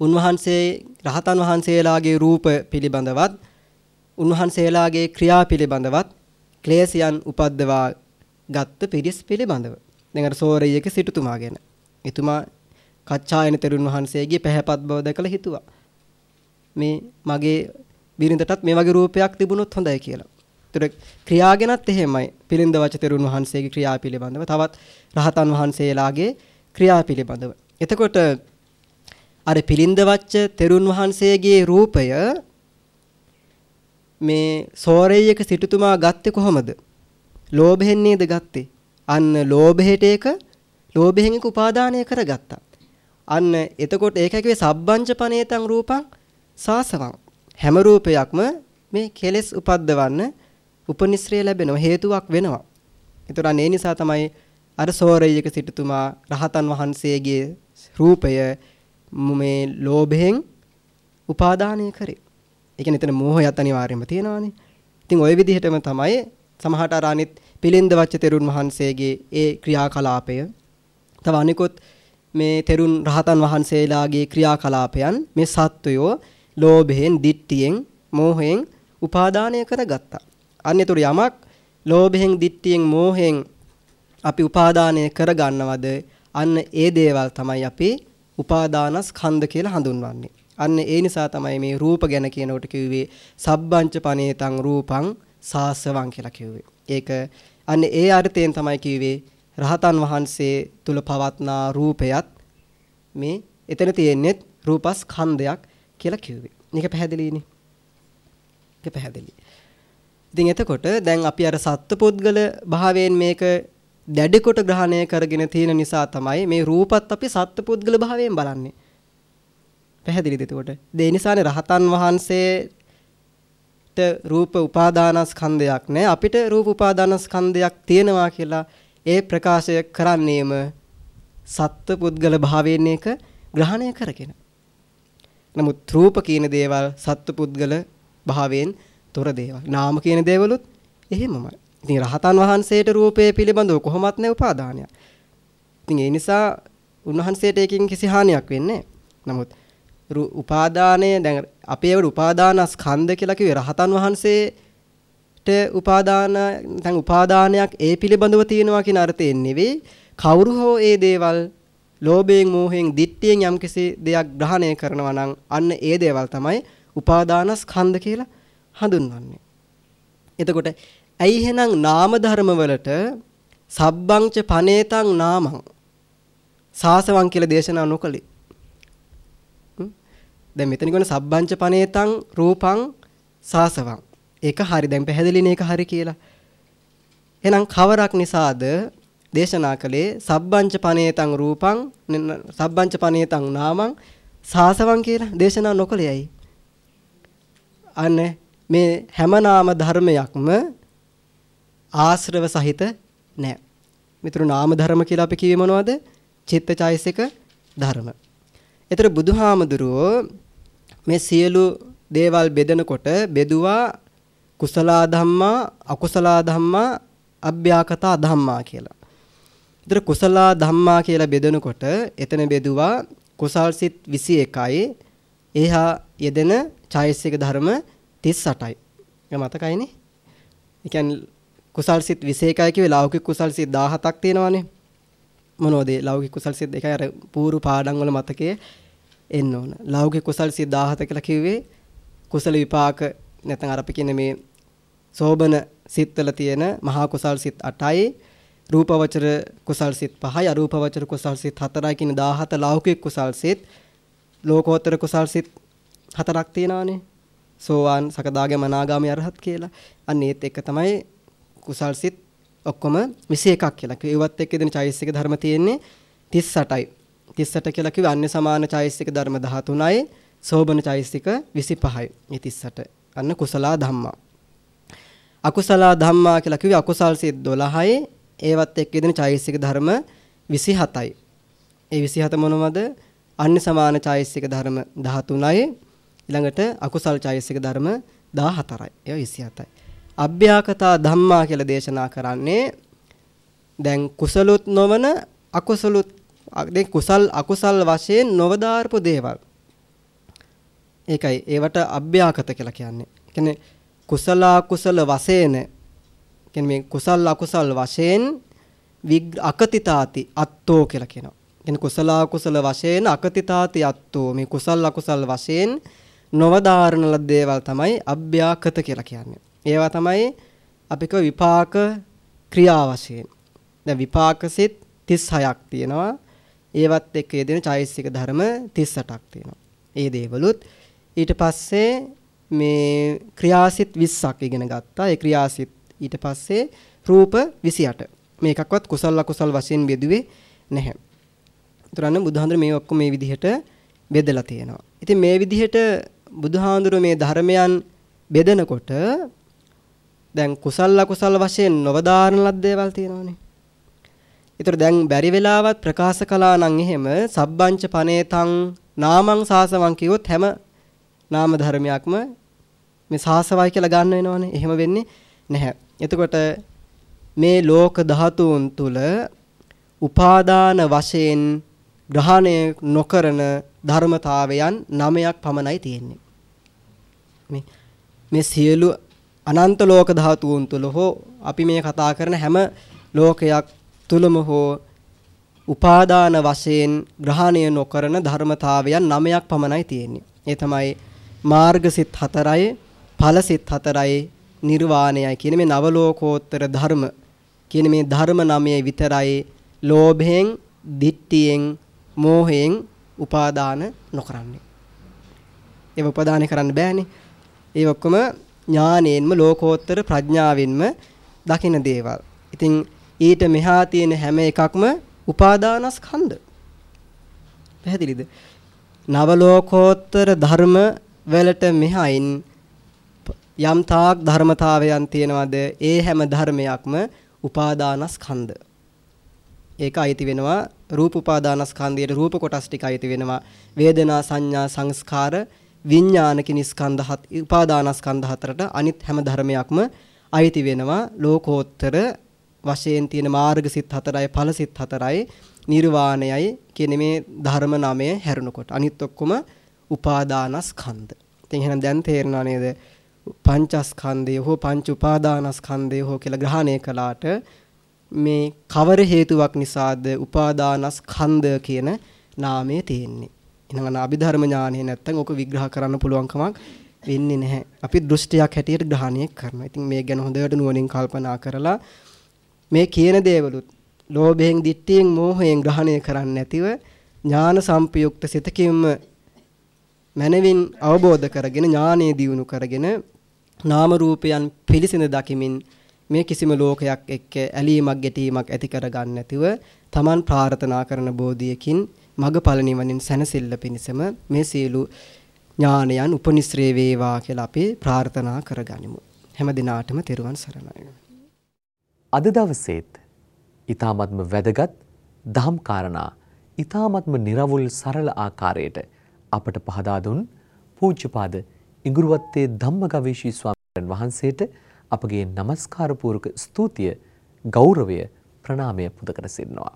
උන්වහන්සේ රහතන් වහන්සේලාගේ රූප පිළිබඳවත් උන්වහන්සේලාගේ ක්‍රියා පිළිබඳවත් ක්ලේශයන් උපද්දවා ගත්ත පිරිස් පිළිබඳව. දැන් අර සෝරයක සිටුතුමා ගැන. එතුමා කච්චායන තෙරුන් වහන්සේගේ පැහැපත් බව දැකලා හිතුවා. මේ මගේ බිරිඳටත් මේ වගේ රූපයක් තිබුණොත් හොඳයි කියලා. ඒතර ක්‍රියා ගැනත් එහෙමයි. පිළිඳ වච තෙරුන් වහන්සේගේ ක්‍රියා පිළිබඳව තවත් රහතන් වහන්සේලාගේ ක්‍රියා පිළිබඳව. එතකොට අර පිළිඳ වච්ච තෙරුන් වහන්සේගේ රූපය මේ සෝරේයක සිටුතුමා ගත්තේ කොහොමද? ලෝභයෙන් නේද ගත්තේ? අන්න ලෝභයට ඒක ලෝභයෙන් එක උපාදානය කරගත්තා. අන්න එතකොට ඒක කිව්වේ සබ්බංච පනේතං රූපං සාසවං. හැම රූපයක්ම මේ කෙලෙස් උපද්දවන්න උපනිශ්‍රය ලැබෙනවා හේතුවක් වෙනවා. ඒතර අනේ නිසා තමයි අර සෝරයක සිටුතුමා රහතන් වහන්සේගේ රූපය මේ ලෝභයෙන් උපාදානය කරේ. ඒ කියන්නේ එතන මෝහයත් අනිවාර්යයෙන්ම තියෙනවානේ. ඉතින් ওই විදිහටම තමයි සමහරට අර අනිත් පිළින්ද වච්ච තෙරුන් වහන්සේගේ ඒ ක්‍රියාකලාපය තව අනිකුත් මේ තෙරුන් රහතන් වහන්සේලාගේ ක්‍රියාකලාපයන් මේ සත්වයෝ ලෝභයෙන්, dittiyen, මෝහයෙන් උපාදානය කරගත්තා. අන්නේතර යමක් ලෝභයෙන්, dittiyen, මෝහයෙන් අපි උපාදානය කරගන්නවද අන්න ඒ දේවල් තමයි අපි උපාදානස්කන්ධ කියලා හඳුන්වන්නේ. අන්න ඒ නිසා තමයි මේ රූප ගැන කියනකොට කිව්වේ සබ්බංච පනේතං රූපං සාසවං කියලා කිව්වේ. ඒක අන්න ඒ අර්ථයෙන් තමයි කිව්වේ රහතන් වහන්සේ තුල පවත්නා රූපයත් මේ එතන තියෙන්නේ රූපස්කන්ධයක් කියලා කිව්වේ. මේක පැහැදිලිනේ. ඒක පැහැදිලි. ඉතින් එතකොට දැන් අපි අර සත්පුද්ගල භාවයෙන් මේක දැඩි කොට ග්‍රහණය කරගෙන තියෙන නිසා තමයි මේ රූපත් අපි සත්පුද්ගල භාවයෙන් බලන්නේ. පැහැදිලිද එතකොට? ඒ නිසානේ රහතන් වහන්සේට රූප උපාදානස්කන්ධයක් නැහැ. අපිට රූප උපාදානස්කන්ධයක් තියෙනවා කියලා ඒ ප්‍රකාශය කරන්නේම සත්පුද්ගල භාවයෙන් එක ග්‍රහණය කරගෙන. නමුත් රූප කියන දේවල් සත්පුද්ගල භාවයෙන් තොර දේවල්. නාම කියන දේවලුත් එහෙමමයි. ඉතින් රහතන් වහන්සේට රූපය පිළිබඳව කොහොමත් නැ උපාදානයක්. ඉතින් ඒ නිසා උන්වහන්සේට ඒකෙන් කිසි හානියක් වෙන්නේ නමුත් උපාදානය දැන් අපේ වල උපාදානස්කන්ධ කියලා කිව්වේ රහතන් වහන්සේට උපාදාන දැන් උපාදානයක් ඒ පිළිබඳව තියෙනවා කියන අර්ථයෙන් නෙවෙයි කවුරු හෝ ඒ දේවල් ලෝභයෙන් මෝහයෙන් දිට්ඨියෙන් යම්කිසි දෙයක් ග්‍රහණය කරනවා නම් අන්න ඒ දේවල් තමයි උපාදානස්කන්ධ කියලා හඳුන්වන්නේ. එතකොට ඇයි එහෙනම් නාම ධර්ම වලට සබ්බංච පනේතං නාමං සාසවං කියලා දේශනා නොකළේ? දැන් මෙතන කියන සබ්බංච පනේතං රූපං සාසවං. ඒක හරි දැන් පැහැදිලිනේ ඒක හරි කියලා. එහෙනම් කවරක් නිසාද දේශනා කළේ සබ්බංච පනේතං රූපං සබ්බංච පනේතං නාමං සාසවං කියලා දේශනා නොකළේයි. අන්න මේ හැම නාම ධර්මයක්ම ආශ්‍රව සහිත නැහැ. මිතුරු නාම ධර්ම කියලා අපි කිව්වේ මොනවද? චිත්තචෛසික ධර්ම. ඒතර බුදුහාමුදුරුවෝ මේ සියලු දේවල් බෙදනකොට බෙදුවා කුසලා ධම්මා අකුසලා ධම්මා අභ්‍යාකතා ධම්මා කියලා. ඒතර කුසලා ධම්මා කියලා බෙදනකොට එතන බෙදුවා කුසල් සිත් 21යි එහා යෙදෙන චෛසික ධර්ම 38යි. ඒක මතකයිනේ? ඒ කියන්නේ කුසල් සිත් 21යි කිව්වේ ලෞකික කුසල් සිත් 17ක් තියෙනවානේ. මොනවද ලෞකික කුසල් සිත් එකයි අර පූර්ව පාඩම් වල මතකයේ එන්න ඕන. ලෞකික කුසල් සිත් 17 කියලා කිව්වේ කුසල විපාක නැත්නම් අර අපි කියන්නේ මේ සෝබන සිත්වල තියෙන මහා කුසල් සිත් 8යි රූපවචර කුසල් සිත් 5යි අරූපවචර කුසල් සිත් 4යි කියන 17 ලෞකික කුසල් සිත් ලෝකෝත්තර කුසල් සිත් හතරක් තියෙනවානේ. සෝවාන් සකදාගේ මනාගාමී අරහත් කියලා. අන්න ඒත් එක තමයි කුසල් සිත් ඔක්කොම 21ක් කියලා. ඒවත් එක්ක දෙන චෛසික ධර්ම තියෙන්නේ 38යි. 38 කියලා කිව්වේ අන්‍ය සමාන චෛසික ධර්ම 13යි, සෝබන චෛසික 25යි. මේ 38. අන්න කුසලා ධම්මා. අකුසලා ධම්මා කියලා කිව්වේ අකුසල් සිත් 12යි, ඒවත් එක්ක දෙන චෛසික ධර්ම 27යි. ඒ 27 මොනවද? අන්‍ය සමාන චෛසික ධර්ම 13යි, ඊළඟට අකුසල් චෛසික ධර්ම 14යි. ඒ 27යි. අභ්‍යාකතා ධම්මා කියලා දේශනා කරන්නේ දැන් කුසලොත් නොවන අකුසලොත් දැන් කුසල් අකුසල් වශයෙන් නොවදාරපු දේවල්. ඒකයි ඒවට අභ්‍යාකත කියලා කියන්නේ. කියන්නේ කුසල අකුසල වශයෙන් කියන්නේ මේ කුසල් අකුසල් වශයෙන් අකතිතාති අත්තෝ කියලා කියනවා. කියන්නේ කුසල අකුසල වශයෙන් අකතිතාති අත්තෝ මේ කුසල් අකුසල් වශයෙන් නොවදාරන ලද දේවල් තමයි අභ්‍යාකත කියලා කියන්නේ. ඒවා තමයි අපික විපාක ක්‍රියා වශයෙන්. දැන් විපාක සිත් 36ක් තියෙනවා. ඒවත් එක්ක යෙදෙන චෛසික ධර්ම 38ක් තියෙනවා. ඒ දේවලුත් ඊට පස්සේ මේ ක්‍රියාසිත 20ක් ඉගෙන ගත්තා. ඒ ක්‍රියාසිත ඊට පස්සේ රූප 28. මේකක්වත් කුසල අකුසල වශයෙන් බෙදුවේ නැහැ. උතරන්න බුදුහාඳුර මේ ඔක්කොම මේ විදිහට බෙදලා තියෙනවා. ඉතින් මේ විදිහට බුදුහාඳුර මේ ධර්මයන් බෙදනකොට දැන් කුසල් අකුසල් වශයෙන් නොවදාරන ලද දේවල් තියෙනවානේ. ඒතර දැන් බැරි වෙලාවත් ප්‍රකාශ කළා නම් එහෙම සබ්බංච පනේතං නාමං සාසවං කිව්වොත් හැම නාම ධර්මයක්ම මේ සාසවයි කියලා ගන්න වෙනවනේ. එහෙම වෙන්නේ නැහැ. එතකොට මේ ලෝක ධාතුන් තුල උපාදාන වශයෙන් ග්‍රහණය නොකරන ධර්මතාවයන් නවයක් පමණයි තියෙන්නේ. මේ මේ සියලු අනන්ත ලෝක ධාතුන් තුල හෝ අපි මේ කතා කරන හැම ලෝකයක් තුලම හෝ උපාදාන වශයෙන් ග්‍රහණය නොකරන ධර්මතාවයන් නවයක් පමණයි තියෙන්නේ. ඒ තමයි මාර්ගසිත හතරයි, ඵලසිත හතරයි, නිර්වාණයයි කියන මේ නවලෝකෝත්තර ධර්ම කියන මේ ධර්ම නමයේ විතරයි ලෝභයෙන්, දිට්ඨියෙන්, මෝහයෙන් උපාදාන නොකරන්නේ. ඒව උපාදාන කරන්න බෑනේ. ඒ ඔක්කොම ඥානයෙන්ම ලෝකෝත්තර ප්‍රඥාවෙන්ම දකින දේවල්. ඉතින් ඊට මෙහා තියෙන හැම එකක්ම උපාදානස්කන්ධ. පැහැදිලිද? නවලෝකෝත්තර ධර්ම වලට මෙහායින් යම් තාක් ධර්මතාවයන් තියෙනවද ඒ හැම ධර්මයක්ම උපාදානස්කන්ධ. ඒක අයිති වෙනවා රූප උපාදානස්කන්ධයේ රූප කොටස් ටික අයිති වෙනවා වේදනා සංඥා සංස්කාර විඥාන කින ස්කන්ධ හත් උපාදානස්කන්ධ හතරට අනිත් හැම ධර්මයක්ම අයිති වෙනවා ලෝකෝත්තර වශයෙන් තියෙන මාර්ගසිත හතරයි ඵලසිත හතරයි නිර්වාණයයි කියන මේ ධර්ම නාමය හැරුණකොට අනිත් ඔක්කොම උපාදානස්කන්ධ. ඉතින් එහෙනම් දැන් තේරෙනවා නේද? පංචස්කන්ධය හෝ පංච උපාදානස්කන්ධය හෝ කියලා ග්‍රහණය කළාට මේ කවර හේතුවක් නිසාද උපාදානස්කන්ධ කියන නාමය තියෙන්නේ. එහෙනම් අභිධර්ම ඥානෙ නැත්තම් ඔක විග්‍රහ කරන්න පුළුවන් කමක් වෙන්නේ නැහැ. අපි දෘෂ්ටියක් හැටියට ග්‍රහණය කරනවා. ඉතින් මේ ගැන හොඳට නුවණින් කල්පනා කරලා මේ කියන දේවලුත් ලෝභයෙන්, ditthියෙන්, මෝහයෙන් ග්‍රහණය කරන්නේ නැතිව ඥාන සම්පයුක්ත සිතකින්ම මනවින් අවබෝධ කරගෙන ඥානීය දියුණු කරගෙන නාම රූපයන් පිළිසිඳ දකිමින් මේ කිසිම ලෝකයක් එක්ක ඇලීමක් ගැටීමක් ඇති කරගන්න නැතිව Taman ප්‍රාර්ථනා කරන බෝධියකින් මගඵල නිවනින් සැනසෙල්ල පිණිසම මේ සියලු ඥානයන් උපනිශ්‍රේ වේවා කියලා අපි ප්‍රාර්ථනා කරගනිමු. හැම දිනාටම තෙරුවන් සරණයි. අද දවසේත් ඊ타මත්ම වැදගත් දහම් කාරණා ඊ타මත්ම निराවුල් සරල ආකාරයට අපට පහදා දුන් පූජ්‍යපාද ඉඟුරුවත්තේ ධම්මගවීෂී ස්වාමීන් වහන්සේට අපගේ নমස්කාර පූර්වක ස්තුතිය ගෞරවය ප්‍රණාමය පුද කර සිටිනවා.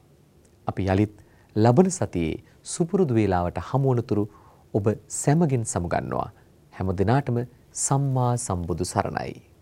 අපි යලිත් ලබන සතියේ සුපුරුදු වේලාවට හමු වනතුරු ඔබ සැමගින් සමුගන්නවා. හැම දිනාටම සම්මා සම්බුදු සරණයි.